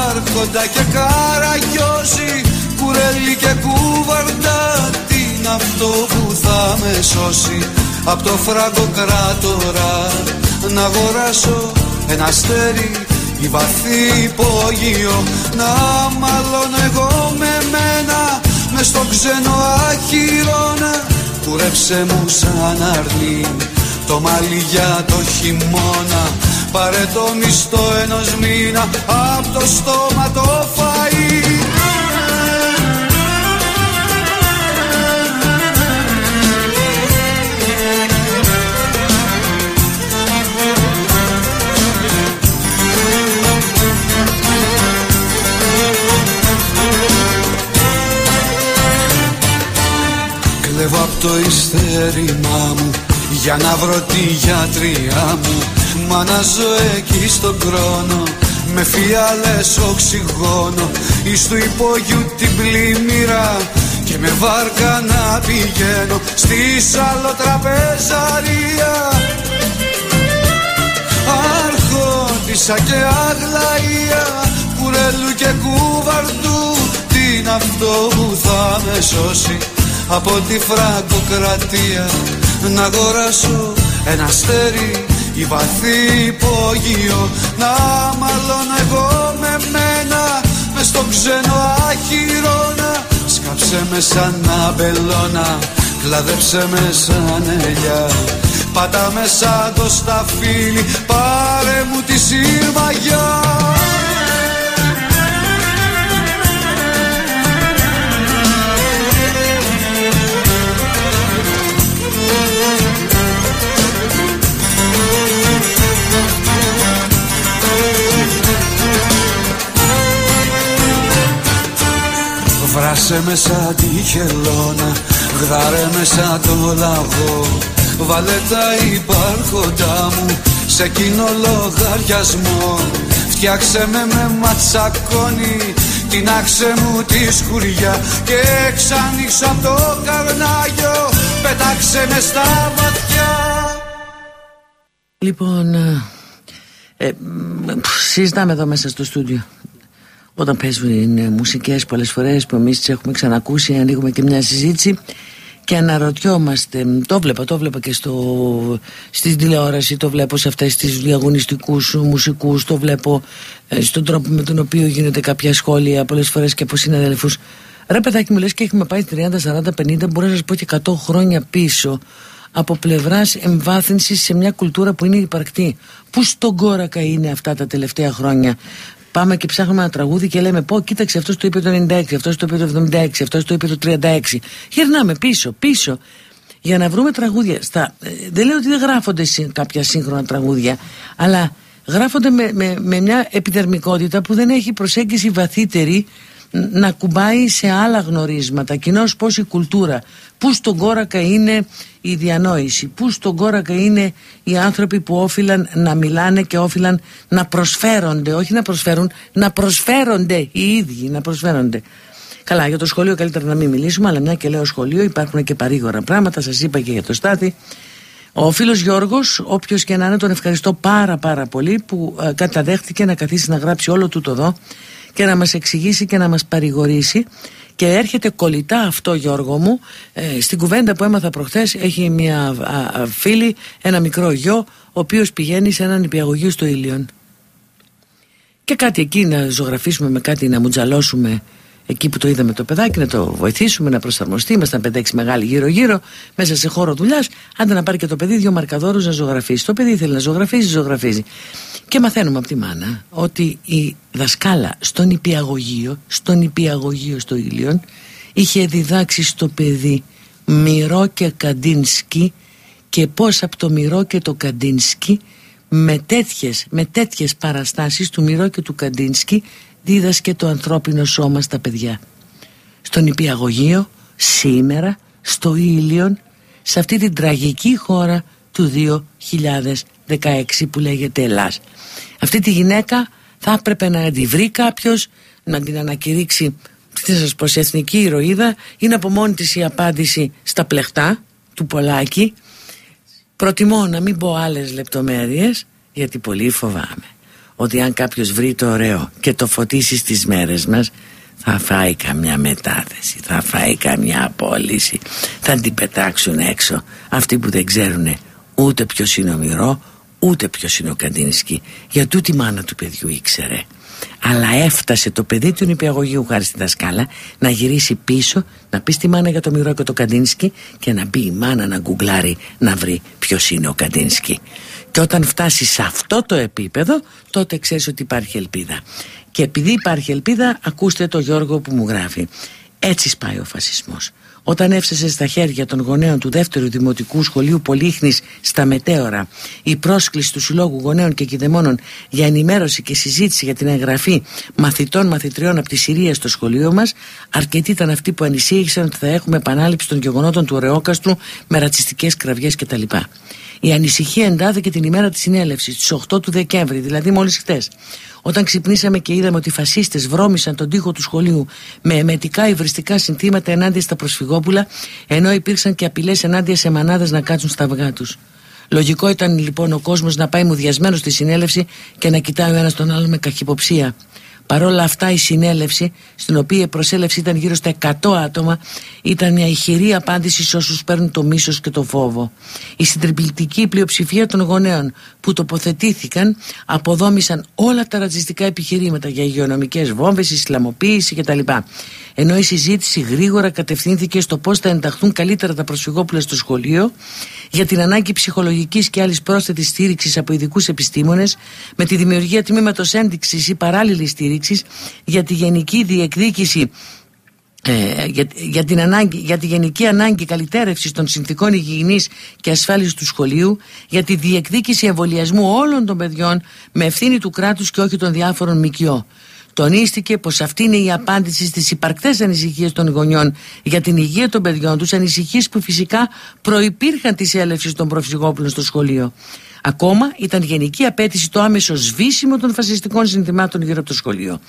Άρχοντα και καραγιώζει Κουρέλι και κουβαρντά Τι είναι αυτό που θα με σώσει. Απ' το φράγκο κράτορα Να αγοράσω ένα αστέρι η βαθύ υπόγειο. Να μάλλον εγώ με μένα Μες στο ξένο αχυρώνα. Κουρέψε μου σαν αρνί Το μαλλί για το χειμώνα. Πάρε το μισθό ενός μήνα Απ' το στόμα το φαΐ. Κλέβω απ' το ειστέρημά μου για να βρω τη γιατριά μου Μα να ζω εκεί στον χρόνο με φιάλες οξυγόνο εις του υπόγειου την πλημμύρα. Και με βάρκα να πηγαίνω στη σαλοτραπεζαρία. Αρχόντισα και αγλαία κουρέλου και κουβαρντού τι είναι αυτό που θα με σώσει από τη φραγκοκρατία να αγοράσω ένα αστέρι ή βαθύ υπόγειο. Να μάλλον εγώ με μένα μες στο ξένο αχυρώνα σκάψε με σαν αμπελώνα κλαδέψε με σαν ελιά. Πάτα με σαν το σταφύλι πάρε μου τη σύρμαγιά Βράσε με σαν τη χελώνα Γδάρε με σαν το λαγό. Βάλε τα υπάρχοντά μου Σε κοινό λογαριασμό. Φτιάξε με με ματσακόνι Την άξε μου τη σκουριά Και ξανοίξω από το καρνάγιο. Πετάξε με στα βαθιά Λοιπόν, ε, ε, συζητάμε εδώ μέσα στο στούντιο όταν παίζουν μουσικές πολλές φορές που εμείς τις έχουμε ξανακούσει ανοίγουμε και μια συζήτηση και αναρωτιόμαστε το βλέπα, το βλέπα και στο, στη τηλεόραση το βλέπω σε αυτές τις διαγωνιστικούς μουσικούς το βλέπω ε, στον τρόπο με τον οποίο γίνεται κάποια σχόλια πολλές φορές και από συναδέλφους ρε παιδάκι μου λες και έχουμε πάει 30, 40, 50 μπορώ να σας πω και 100 χρόνια πίσω από πλευράς εμβάθυνσης σε μια κουλτούρα που είναι υπαρκτή. Πού στον κόρακα είναι αυτά τα τελευταία χρόνια; Πάμε και ψάχνουμε ένα τραγούδι και λέμε πω κοίταξε αυτός το είπε το 96, αυτός το είπε το 76, αυτός το είπε το 36. Γυρνάμε πίσω, πίσω για να βρούμε τραγούδια. Στα, ε, δεν λέω ότι δεν γράφονται κάποια σύγχρονα τραγούδια, αλλά γράφονται με, με, με μια επιδερμικότητα που δεν έχει προσέγγιση βαθύτερη να κουμπάει σε άλλα γνωρίσματα. Κοινώς πώς η κουλτούρα, πού στον κόρακα είναι η διανόηση, πού στον κόρακα είναι οι άνθρωποι που όφυλαν να μιλάνε και όφυλαν να προσφέρονται, όχι να προσφέρουν, να προσφέρονται οι ίδιοι, να προσφέρονται. Καλά, για το σχολείο καλύτερα να μην μιλήσουμε, αλλά μια και λέω σχολείο υπάρχουν και παρήγορα πράγματα, σας είπα και για το Στάθη. Ο φίλος Γιώργος, όποιος και να είναι, τον ευχαριστώ πάρα πάρα πολύ που ε, καταδέχτηκε να καθίσει να γράψει όλο τούτο εδώ και να μας εξηγήσει και να μας παρηγορήσει. Και έρχεται κολλητά αυτό Γιώργο μου. Ε, στην κουβέντα που έμαθα προχθές έχει μια φίλη ένα μικρό γιο ο οποίος πηγαίνει σε έναν υπηαγωγείο στο Ήλιον. Και κάτι εκεί να ζωγραφίσουμε με κάτι να μουτζαλώσουμε εκεί που το είδαμε το παιδάκι να το βοηθήσουμε να προσαρμοστεί. Ήμασταν 5-6 μεγάλοι γύρω-γύρω, μέσα σε χώρο δουλειάς. Άντε να πάρει και το παιδί δύο μαρκαδόρους να ζωγραφίσει. Το παιδί ήθελε να ζωγραφίζει, ζωγραφίζει. Και μαθαίνουμε από τη μάνα ότι η δασκάλα στον υπηαγωγείο, στον υπηαγωγείο στο Ήλιον, είχε διδάξει στο παιδί Μυρό και Καντίνσκι και πώς από το Μυρό και το Καντίνσκι με τέτοιες, με τέτοιες παραστάσεις του Μυρό και του Καντίνσκι δίδασκε το ανθρώπινο σώμα στα παιδιά. Στον υπηαγωγείο, σήμερα, στο Ήλιον, σε αυτή την τραγική χώρα του 2016 που λέγεται Ελλάς. Αυτή τη γυναίκα θα έπρεπε να τη βρει κάποιος, να την ανακηρύξει τι σας πω, εθνική ηρωίδα είναι από μόνη της η απάντηση στα πλεχτά του Πολάκη προτιμώ να μην πω άλλες λεπτομέρειες γιατί πολύ φοβάμαι ότι αν κάποιος βρει το ωραίο και το φωτίσει στις μέρες μας θα φάει καμιά μετάθεση, θα φάει καμιά απόλυση, θα την πετάξουν έξω αυτοί που δεν ξέρουν ούτε ποιος είναι ο Μυρό, ούτε ποιος είναι ο Καντίνσκι. Για τούτη μάνα του παιδιού ήξερε αλλά έφτασε το παιδί του νηπιαγωγείου χάρη στη δασκάλα να γυρίσει πίσω, να πει στη μάνα για το μυρό και το Καντίνσκι και να μπει η μάνα να γκουγκλάρει να βρει ποιος είναι ο Καντίνσκι. Και όταν φτάσεις σε αυτό το επίπεδο, τότε ξέρεις ότι υπάρχει ελπίδα. Και επειδή υπάρχει ελπίδα, ακούστε το Γιώργο που μου γράφει. Έτσι σπάει ο φασισμός. Όταν έφτασε στα χέρια των γονέων του δεύτερου δημοτικού σχολείου Πολύχνης στα Μετέωρα η πρόσκληση του Συλλόγου Γονέων και Κιδεμόνων για ενημέρωση και συζήτηση για την εγγραφή μαθητών μαθητριών από τη Συρία στο σχολείο μας αρκετοί ήταν αυτοί που ανησύχησαν ότι θα έχουμε επανάληψη των γεγονότων του Ρεόκαστρου με ρατσιστικές κραυγές κτλ. Η ανησυχία εντάθηκε την ημέρα της συνέλευσης, στις 8 του Δεκέμβρη, δηλαδή μόλις χτες. Όταν ξυπνήσαμε και είδαμε ότι οι φασίστες βρώμησαν τον τοίχο του σχολείου με εμετικά υβριστικά συνθήματα ενάντια στα προσφυγόπουλα, ενώ υπήρξαν και απειλές ενάντια σε μανάδες να κάτσουν στα αυγά τους. Λογικό ήταν λοιπόν ο κόσμος να πάει μουδιασμένος στη συνέλευση και να κοιτάει ο ένας τον άλλον με καχυποψία. Παρ' όλα αυτά η συνέλευση, στην οποία η προσέλευση ήταν γύρω στα 100 άτομα, ήταν μια ηχηρή απάντηση σε όσους παίρνουν το μίσος και το φόβο. Η συντριπτική πλειοψηφία των γονέων που τοποθετήθηκαν αποδόμησαν όλα τα ρατσιστικά επιχειρήματα για υγειονομικές βόμβες, ισλαμοποίηση κτλ. Ενώ η συζήτηση γρήγορα κατευθύνθηκε στο πώς θα ενταχθούν καλύτερα τα προσφυγόπουλα στο σχολείο, για την ανάγκη ψυχολογικής και άλλης πρόσθετης στήριξης από ειδικούς επιστήμονες, με τη δημιουργία τμήματος ένδειξης ή παράλληλη στήριξης, για τη γενική διεκδίκηση ε, για, για, την ανάγκη, για τη γενική ανάγκη καλυτέρευσης των συνθήκων υγιεινής και ασφάλισης του σχολείου, για τη διεκδίκηση εμβολιασμού όλων των παιδιών με ευθύνη του κράτους και όχι των διάφορων ΜΚΟ. Τονίστηκε πως αυτή είναι η απάντηση στις υπαρκτές ανησυχίες των γονιών για την υγεία των παιδιών τους, ανησυχίες που φυσικά προϋπήρχαν της έλευσης των προφυσικόπουλων στο σχολείο. Ακόμα ήταν γενική απέτηση το άμεσο σβήσιμο των φασιστικών συνθημάτων γύρω από το σχολείο.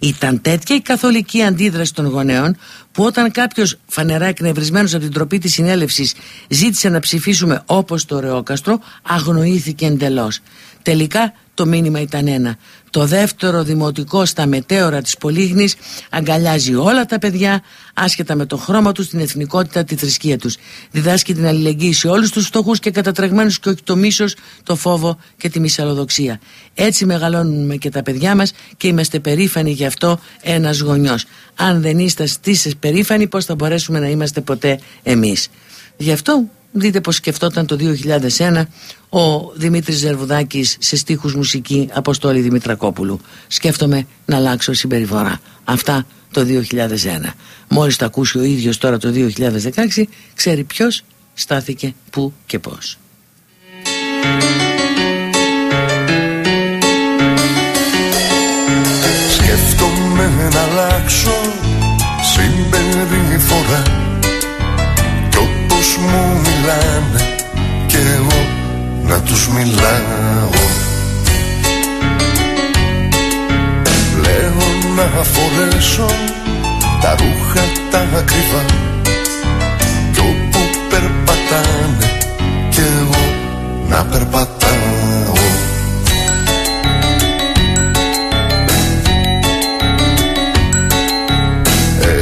Ήταν τέτοια η καθολική αντίδραση των γονέων που όταν κάποιος φανερά εκνευρισμένος από την τροπή της συνέλευσης ζήτησε να ψηφίσουμε όπως το Ρεόκαστρο, αγνοήθηκε εντελώς. Τελικά το μήνυμα ήταν ένα. Το δεύτερο δημοτικό στα μετέωρα της Πολύγνης αγκαλιάζει όλα τα παιδιά άσχετα με το χρώμα τους, την εθνικότητα, τη θρησκεία τους. Διδάσκει την αλληλεγγύη σε όλους τους φτωχούς και κατατρεγμένους και όχι το μίσος, το φόβο και τη μυσαλλοδοξία. Έτσι μεγαλώνουμε και τα παιδιά μας και είμαστε περήφανοι γι' αυτό ένας γονιός. Αν δεν είστε περήφανοι πώς θα μπορέσουμε να είμαστε ποτέ εμείς. Γι' αυτό Δείτε πως σκεφτόταν το 2001 ο Δημήτρης Ζερβουδάκης σε στίχους μουσική Αποστόλη Δημητρακόπουλου. Σκέφτομαι να αλλάξω συμπεριφορά. Αυτά το 2001. Μόλις το ακούσει ο ίδιος τώρα το 2016 ξέρει ποιος στάθηκε πού και πώς. Σκέφτομαι να αλλάξω συμπεριφορά μου τους μιλάω. Λέω να φορέσω τα ρούχα τα ακριβά κι όπου περπατάνε και εγώ να περπατάω.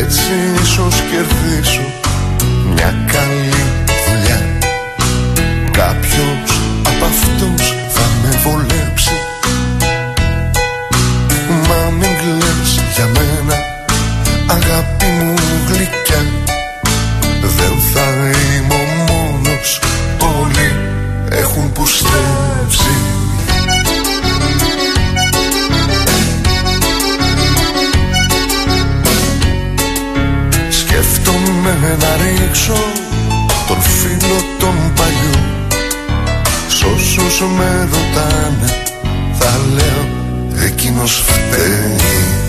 Έτσι ίσως κερδίσω μια καλή αλλάξω τον φίλο τον παλιό. Σ' με ρωτάνε θα λέω εκείνος φταίει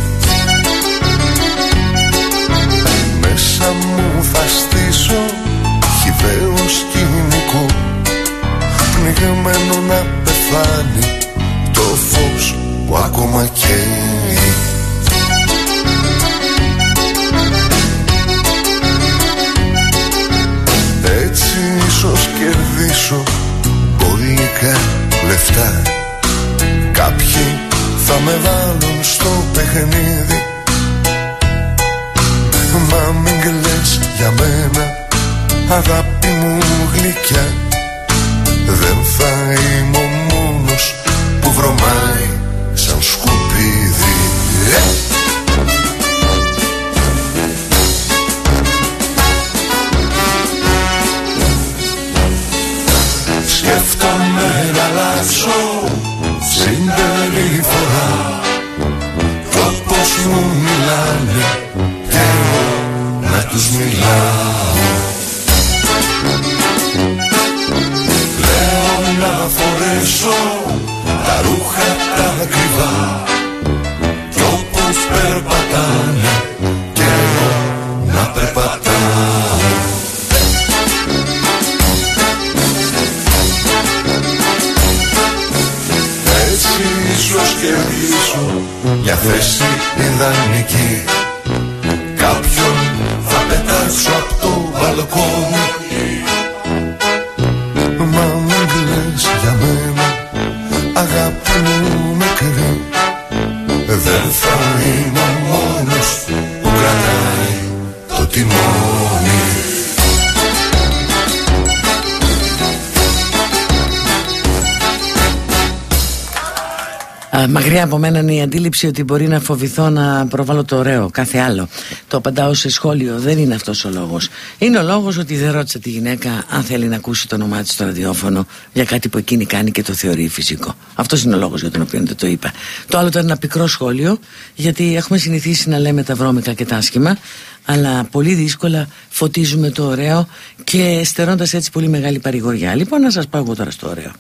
Μακριά από μένα είναι η αντίληψη ότι μπορεί να φοβηθώ να προβάλλω το ωραίο, κάθε άλλο. Το απαντάω σε σχόλιο, δεν είναι αυτός ο λόγος. Είναι ο λόγος ότι δεν ρώτησα τη γυναίκα αν θέλει να ακούσει το όνομά της στο ραδιόφωνο για κάτι που εκείνη κάνει και το θεωρεί φυσικό. Αυτός είναι ο λόγος για τον οποίο δεν το είπα. Το άλλο ήταν ένα πικρό σχόλιο, γιατί έχουμε συνηθίσει να λέμε τα βρώμικα και τα άσχημα, αλλά πολύ δύσκολα φωτίζουμε το ωραίο και στερώντας έτσι πολύ μεγάλη παρηγοριά. Λοιπόν, να σας πάω εγώ τώρα στο ωραίο.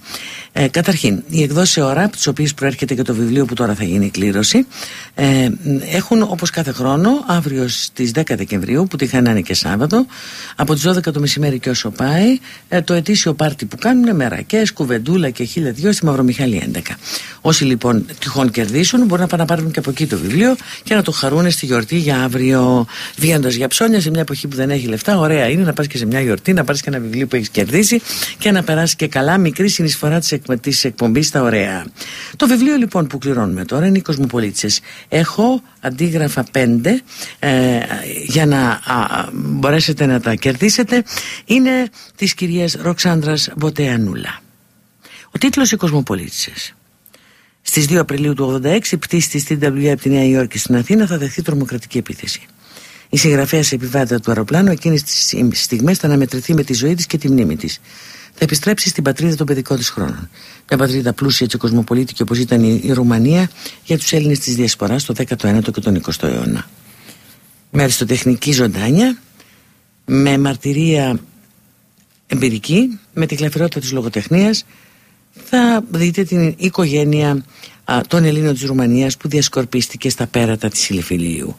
Ε, καταρχήν, οι εκδόσει ώρα, από τις οποίες προέρχεται και το βιβλίο που τώρα θα γίνει η κλήρωση, ε, έχουν όπως κάθε χρόνο, αύριο στις 10 Δεκεμβρίου, που τυχαίνει να είναι και Σάββατο, από τις 12 το μεσημέρι και όσο πάει, ε, το ετήσιο πάρτι που κάνουν με ρακές, κουβεντούλα και χίλια δυο στη Μαυρομιχάλη 11. Όσοι λοιπόν τυχόν κερδίσουν, μπορούν να πάνε να πάρουν και από εκεί το βιβλίο και να το χαρούν στη γιορτή για αύριο. Βγαίνοντα για ψώνια σε μια εποχή που δεν έχει λεφτά, ωραία είναι να πας και σε μια γιορτή, να πάρεις και ένα βιβλίο που έχεις κερδίσει και να περάσεις και καλά μικρή συνεισφορά της εκ, της εκπομπής στα ωραία. Το βιβλίο λοιπόν που κληρώνουμε τώρα είναι οι Κοσμοπολίτσες. Έχω αντίγραφα πέντε ε, για να α, μπορέσετε να τα κερδίσετε. Είναι της κυρίας Ροξάνδρας Μποτεανούλα. Ο τίτλος «Οι Κοσμοπολίτσες». Στις 2 Απριλίου του 86 πτήση της TWA από τη Νέα Υόρκη στην Αθήνα θα δεχθεί τρομοκρατική επίθεση. Η συγγραφέα επιβάτα του αεροπλάνου εκείνες τις στιγμές θα αναμετρηθεί με τη ζωή της και τη μνήμη της θα επιστρέψει στην πατρίδα των παιδικών της χρόνων. Μια πατρίδα πλούσια και κοσμοπολίτικη όπως ήταν η Ρουμανία για τους Έλληνες της Διασποράς το 19ο και τον 20ο αιώνα. Με αριστοτεχνική ζωντάνια, με μαρτυρία εμπειρική, με τη γλαφυρότητα της λογοτεχνίας θα δείτε την οικογένεια α, των Ελλήνων της Ρουμανίας που διασκορπίστηκε στα πέρατα της Ηλεφιλίου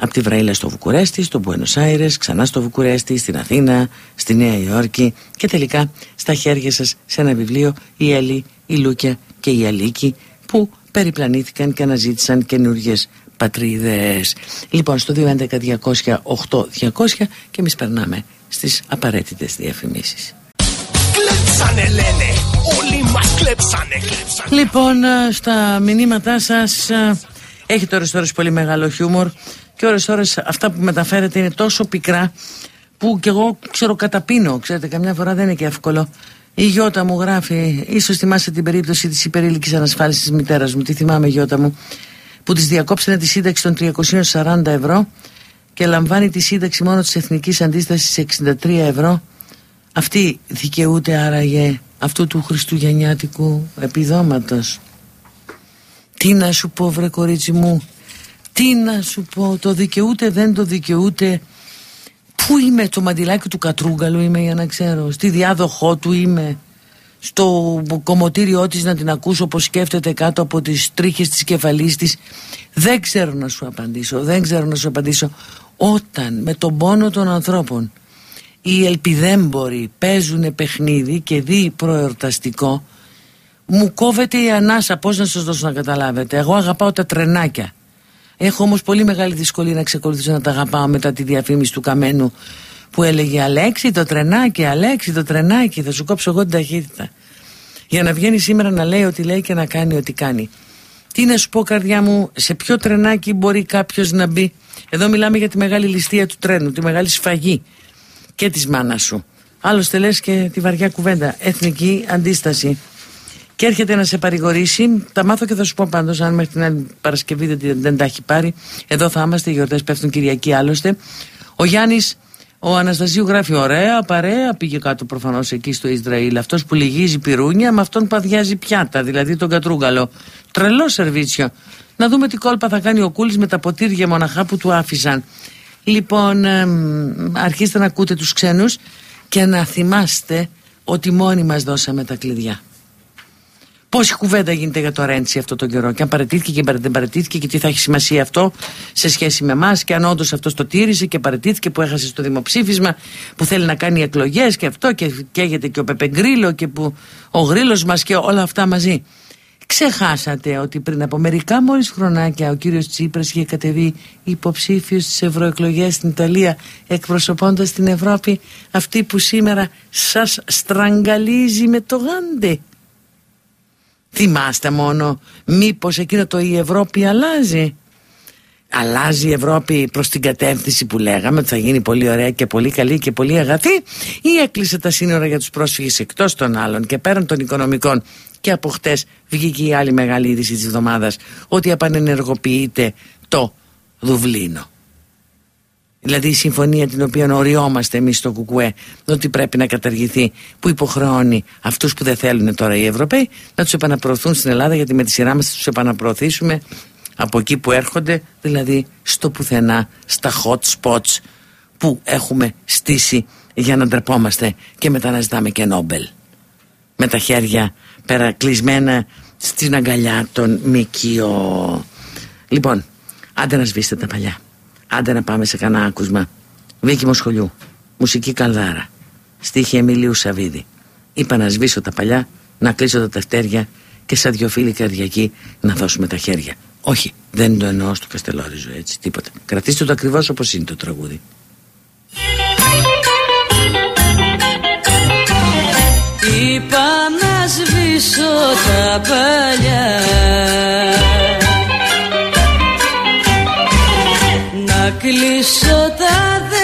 από τη Βραήλα στο Βουκουρέστι, στο Μπουένος Άιρες, ξανά στο Βουκουρέστι, στην Αθήνα, στη Νέα Υόρκη και τελικά στα χέρια σας σε ένα βιβλίο η Έλλη, η Λούκια και η Αλίκη που περιπλανήθηκαν και αναζήτησαν καινούργιες πατρίδες. Λοιπόν, στο 211 200 200 και εμείς περνάμε στις απαραίτητες διαφημίσεις. Κλέψανε λένε, όλοι μας κλέψανε, κλέψανε. Λοιπόν, ε, στα μηνύματά σας ε, έχει ώρες ώρες πολύ μεγάλο χιούμορ και ώρες ώρες αυτά που μεταφέρετε είναι τόσο πικρά που κι εγώ ξέρω καταπίνω, ξέρετε καμιά φορά δεν είναι και εύκολο. Η Γιώτα μου γράφει, ίσως θυμάσαι την περίπτωση της υπερήλικης ανασφάλισης της μητέρας μου, τι θυμάμαι Γιώτα μου, που της διακόψανε τη σύνταξη των 340 ευρώ και λαμβάνει τη σύνταξη μόνο της εθνικής αντίστασης 63 ευρώ. Αυτή δικαιούται άραγε αυτού του χριστουγεννιάτικου επιδόματος. Τι να σου πω βρε κορίτσι μου Τι να σου πω Το δικαιούται δεν το δικαιούται. Πού είμαι το μαντιλάκι του κατρούγκαλου είμαι για να ξέρω. Στη διάδοχό του είμαι. Στο κομμωτήριό της να την ακούσω πως σκέφτεται κάτω από τις τρίχες της κεφαλής της. Δεν ξέρω να σου απαντήσω δεν ξέρω να σου απαντήσω. Όταν με τον πόνο των ανθρώπων οι ελπιδέμποροι παίζουν παιχνίδι και δει προεορταστικό μου κόβεται η ανάσα. Πώς να σας δώσω να καταλάβετε. Εγώ αγαπάω τα τρενάκια έχω όμως πολύ μεγάλη δυσκολία να ξεκολουθήσω να τα αγαπάω μετά τη διαφήμιση του Καμένου που έλεγε Αλέξη το τρενάκι, Αλέξη το τρενάκι, θα σου κόψω εγώ την ταχύτητα. Για να βγαίνει σήμερα να λέει ότι λέει και να κάνει ό,τι κάνει. Τι να σου πω, καρδιά μου, σε ποιο τρενάκι μπορεί κάποιος να μπει; Εδώ μιλάμε για τη μεγάλη ληστεία του τρένου, τη μεγάλη σφαγή και της μάνας σου. Άλλωστε λες και τη βαριά κουβέντα. Εθνική αντίσταση. Και έρχεται να σε παρηγορήσει. Τα μάθω και θα σου πω πάντως, αν μέχρι την άλλη Παρασκευή δεν, δεν τα έχει πάρει. Εδώ θα είμαστε, οι γιορτές πέφτουν Κυριακή άλλωστε. Ο Γιάννης ο Αναστασίου γράφει ωραία παρέα, πήγε κάτω προφανώς εκεί στο Ισραήλ. Αυτός που λυγίζει πυρούνια με αυτόν που αδειάζει πιάτα, δηλαδή τον κατρούγκαλο. Τρελό σερβίτσιο. Να δούμε τι κόλπα θα κάνει ο Κούλης με τα ποτήρια μοναχά που του άφησαν. Λοιπόν, αρχίστε να ακούτε τους ξένους και να θυμάστε ότι μόνοι μας δώσαμε τα κλειδιά. Πόση κουβέντα γίνεται για το Ρέντσι αυτό τον καιρό και αν παρετήθηκε και δεν παρετήθηκε και τι θα έχει σημασία αυτό σε σχέση με εμάς και αν όντως αυτός το τήρησε και παρετήθηκε που έχασε στο δημοψήφισμα που θέλει να κάνει εκλογές και αυτό και καίγεται και ο Πεπεγκρίλο και που ο Γρήλο μας και όλα αυτά μαζί. Ξεχάσατε ότι πριν από μερικά μόλις χρονάκια ο κύριος Τσίπρας είχε κατεβεί υποψήφιος στις ευρωεκλογές στην Ιταλία εκπροσωπώντας την Ευρώπη αυτή που σήμερα σας στραγγαλίζει με το γάντε. Θυμάστε μόνο μήπως εκείνο το η Ευρώπη αλλάζει. Αλλάζει η Ευρώπη προς την κατεύθυνση που λέγαμε ότι θα γίνει πολύ ωραία και πολύ καλή και πολύ αγαθή ή έκλεισε τα σύνορα για τους πρόσφυγες εκτός των άλλων και πέραν των οικονομικών και από χτες βγήκε η άλλη μεγάλη είδηση της εβδομάδας ότι επανενεργοποιείται το Δουβλίνο. Δηλαδή η συμφωνία την οποία οριόμαστε εμείς στο ΚΚΕ ότι πρέπει να καταργηθεί που υποχρεώνει αυτούς που δεν θέλουν τώρα οι Ευρωπαίοι να τους επαναπροωθούν στην Ελλάδα γιατί με τη σειρά μας θα τους επαναπροωθήσουμε από εκεί που έρχονται δηλαδή στο πουθενά στα hot spots που έχουμε στήσει για να ντρεπόμαστε και μετά να ζητάμε και Νόμπελ. Με τα χέρια περακλεισμένα στην αγκαλιά των ΜΚΙΟ λοιπόν άντε να σβήστε τα παλιά Άντε να πάμε σε κανένα άκουσμα. Βίκη Μοσχολιού. Μουσική Καλδάρα. Στίχη Εμιλίου Σαβίδη. Είπα να σβήσω τα παλιά, να κλείσω τα τευτέρια και σαν δυο φίλοι καρδιακοί να δώσουμε τα χέρια. Όχι, δεν το εννοώ στο Καστελόριζο έτσι, τίποτα. Κρατήστε το ακριβώς όπως είναι το τραγούδι. Είπα να σβήσω τα παλιά κλείσω τα δευτεριά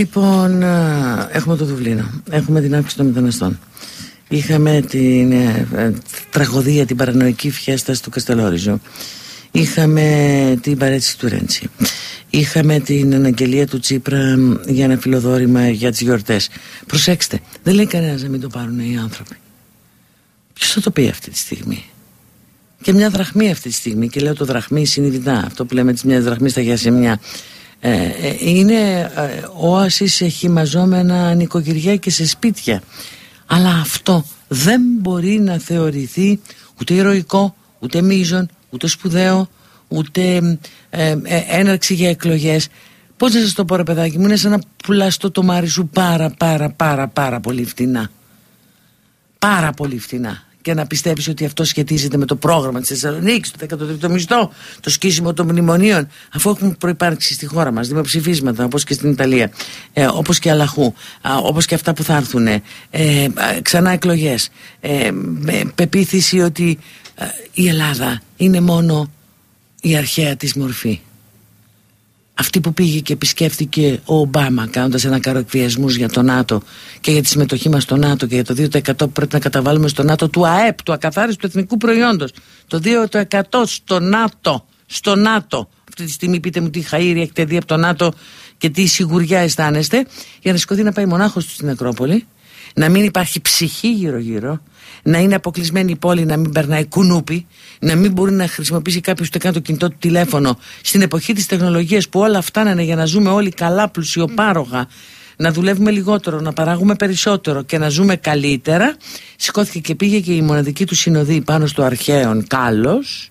Λοιπόν, έχουμε το Δουβλίνο. Έχουμε την αύξηση των μεταναστών. Είχαμε την ε, ε, τραγωδία, την παρανοϊκή φιέστα στο Καστελόριζο. Είχαμε την παρέτηση του Ρέντσι. Είχαμε την αναγγελία του Τσίπρα για ένα φιλοδόρημα για τις γιορτές. Προσέξτε, δεν λέει κανένας να μην το πάρουν οι άνθρωποι. Ποιος θα το πει αυτή τη στιγμή; Και μια δραχμή αυτή τη στιγμή, και λέω το δραχμή συνειδητά, αυτό που λέμε τη μιας δραχμής στα γιασεμιά, ε, ε, είναι ε, όαση σε χυμαζόμενα νοικοκυριά και σε σπίτια. Αλλά αυτό δεν μπορεί να θεωρηθεί ούτε ηρωικό ούτε μείζον ούτε σπουδαίο ούτε ε, έναρξη για εκλογές. Πώς να σας το πω ρε παιδάκι μου είναι σαν να πουλάς το τομάρι σου πάρα πάρα πάρα πάρα πολύ φτηνά. Πάρα πολύ φτηνά και να πιστεύει ότι αυτό σχετίζεται με το πρόγραμμα της Θεσσαλονίκης, το 13ο μισθό, το σκίσιμο των μνημονίων, αφού έχουν προπάρξει στη χώρα μας δημοψηφίσματα όπως και στην Ιταλία, ε, όπως και αλλαχού, όπως και αυτά που θα έρθουν, ε, ξανά εκλογές, ε, πεποίθηση ότι ε, η Ελλάδα είναι μόνο η αρχαία της μορφή αυτή που πήγε και επισκέφθηκε ο Ομπάμα κάνοντας ένα κάρο για το ΝΑΤΟ και για τη συμμετοχή μας στο ΝΑΤΟ και για το 2% που πρέπει να καταβάλουμε στο ΝΑΤΟ του ΑΕΠ, του ακαθάριστου εθνικού προϊόντος. Το 2% στο ΝΑΤΟ. Στο ΝΑΤΟ. Αυτή τη στιγμή πείτε μου τι χαΐρι έχετε δει από το ΝΑΤΟ και τι σιγουριά αισθάνεστε για να σηκωθεί να πάει μονάχος του στην Ακρόπολη να μην υπάρχει ψυχή γύρω-γύρω, να είναι αποκλεισμένη η πόλη, να μην περνάει κουνούπι, να μην μπορεί να χρησιμοποιήσει κάποιος ούτε καν το κινητό του τηλέφωνο στην εποχή της τεχνολογίας που όλα φτάνανε για να ζούμε όλοι καλά, πλουσιοπάρογα, να δουλεύουμε λιγότερο, να παράγουμε περισσότερο και να ζούμε καλύτερα. Σηκώθηκε και πήγε και η μοναδική του συνοδή πάνω στο αρχαίον κάλος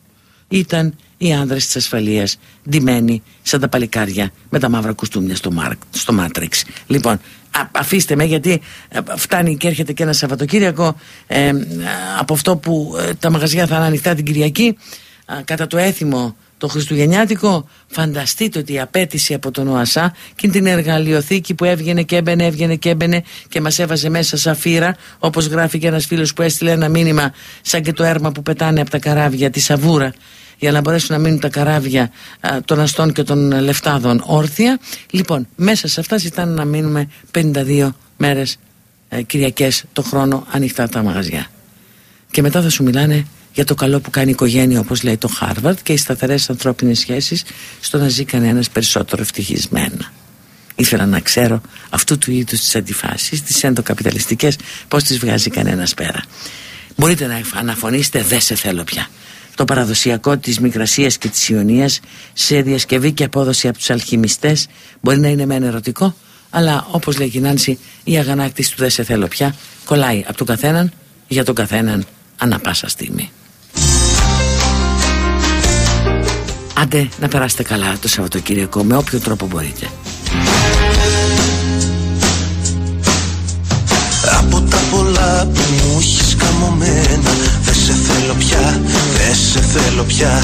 ήταν οι άνδρες της ασφαλείας ντυμένοι σαν τα παλικάρια με τα μαύρα κουστούμια στο, Μάρκ, στο Μάτριξ. Λοιπόν, αφήστε με γιατί ε, φτάνει και έρχεται και ένα Σαββατοκύριακο ε, από αυτό που ε, τα μαγαζιά θα είναι ανοιχτά την Κυριακή κατά το έθιμο το Χριστουγεννιάτικο φανταστείτε ότι η απέτηση από τον ΟΑΣΑ και την εργαλειοθήκη που έβγαινε και έμπαινε, έβγαινε και έμπαινε και μας έβαζε μέσα σαφύρα όπως γράφει και ένας φίλος που έστειλε ένα μήνυμα σαν και το έρμα που πετάνε από τα καράβια τη Σαβούρα για να μπορέσουν να μείνουν τα καράβια των αστών και των λεφτάδων όρθια. Λοιπόν, μέσα σε αυτά ζητάνε να μείνουμε 52 μέρες ε, Κυριακές το χρόνο ανοιχτά τα μαγαζιά. Και μετά θα σου μιλάνε για το καλό που κάνει η οικογένεια όπως λέει το Χάρβαρτ και οι σταθερές ανθρώπινες σχέσεις στο να ζει κανένας περισσότερο ευτυχισμένα. Ήθελα να ξέρω αυτού του είδους τις αντιφάσεις, τις ενδοκαπιταλιστικέ, πώς τις βγάζει κανένας πέρα. Μπορείτε να αναφωνήσετε, δεν σε θέλω πια το παραδοσιακό της Μικρασίας και της Ιωνίας σε διασκευή και απόδοση από τους αλχημιστές μπορεί να είναι μεν ερωτικό αλλά όπως λέει η Νάνση η αγανάκτηση του δεν σε θέλω πια κολλάει από τον καθέναν για τον καθέναν ανά πάσα στιγμή. Άντε να περάσετε καλά το Σαββατοκύριακο με όποιο τρόπο μπορείτε. Από τα πολλά που μου έχεις καμωμένα Δεν σε θέλω πια, δεν σε θέλω πια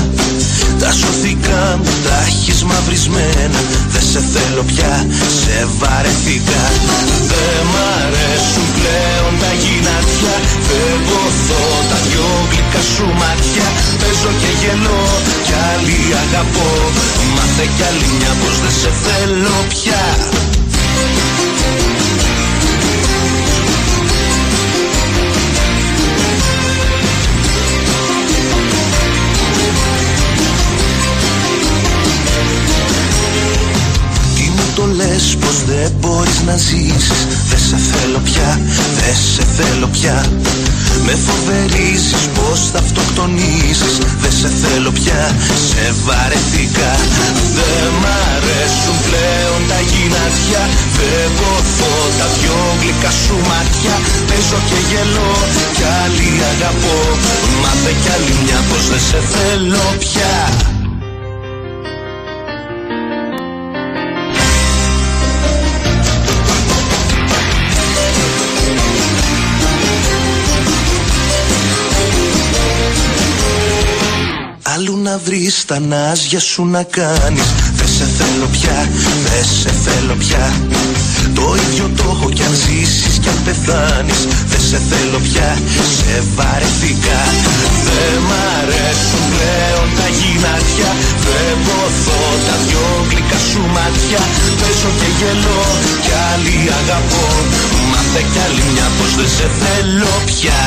Τα σωθήκα μου τα έχεις μαυρισμένα. Δεν σε θέλω πια, σε βαρεθήκα. Δεν μ' αρέσουν πλέον τα γυνάτια. Φεύγω τα δυο γλυκά σου μάτια. Παίζω και γελώ κι άλλη αγαπώ. Μάθε κι άλλη μια πως δεν σε θέλω πια λες πως δεν μπορείς να ζήσεις Δεν σε θέλω πια, δεν σε θέλω πια. Με φοβερίζεις πως θα αυτοκτονήσεις. Δεν σε θέλω πια, σε βαρεθήκα. Δεν μ' αρέσουν πλέον τα γυνάτια Φεύγω τα δυο γλυκά σου μάτια. Παίζω και γελώ κι άλλη αγαπώ. Μάθε κι άλλη μια πως δεν σε θέλω πια βρεις τα νάζια σου να κάνεις. Δεν σε θέλω πια, δεν σε θέλω πια. Το ίδιο το έχω κι αν ζήσεις κι αν πεθάνεις. Δεν σε θέλω πια, σε βαρεθήκα. Δεν μ' αρέσουν πλέον τα γυνάτια. Δεν ποθώ τα δυο γλυκά σου μάτια. Παίζω και γελώ κι άλλη αγαπώ. Μάθε κι άλλη μια πως δεν σε θέλω πια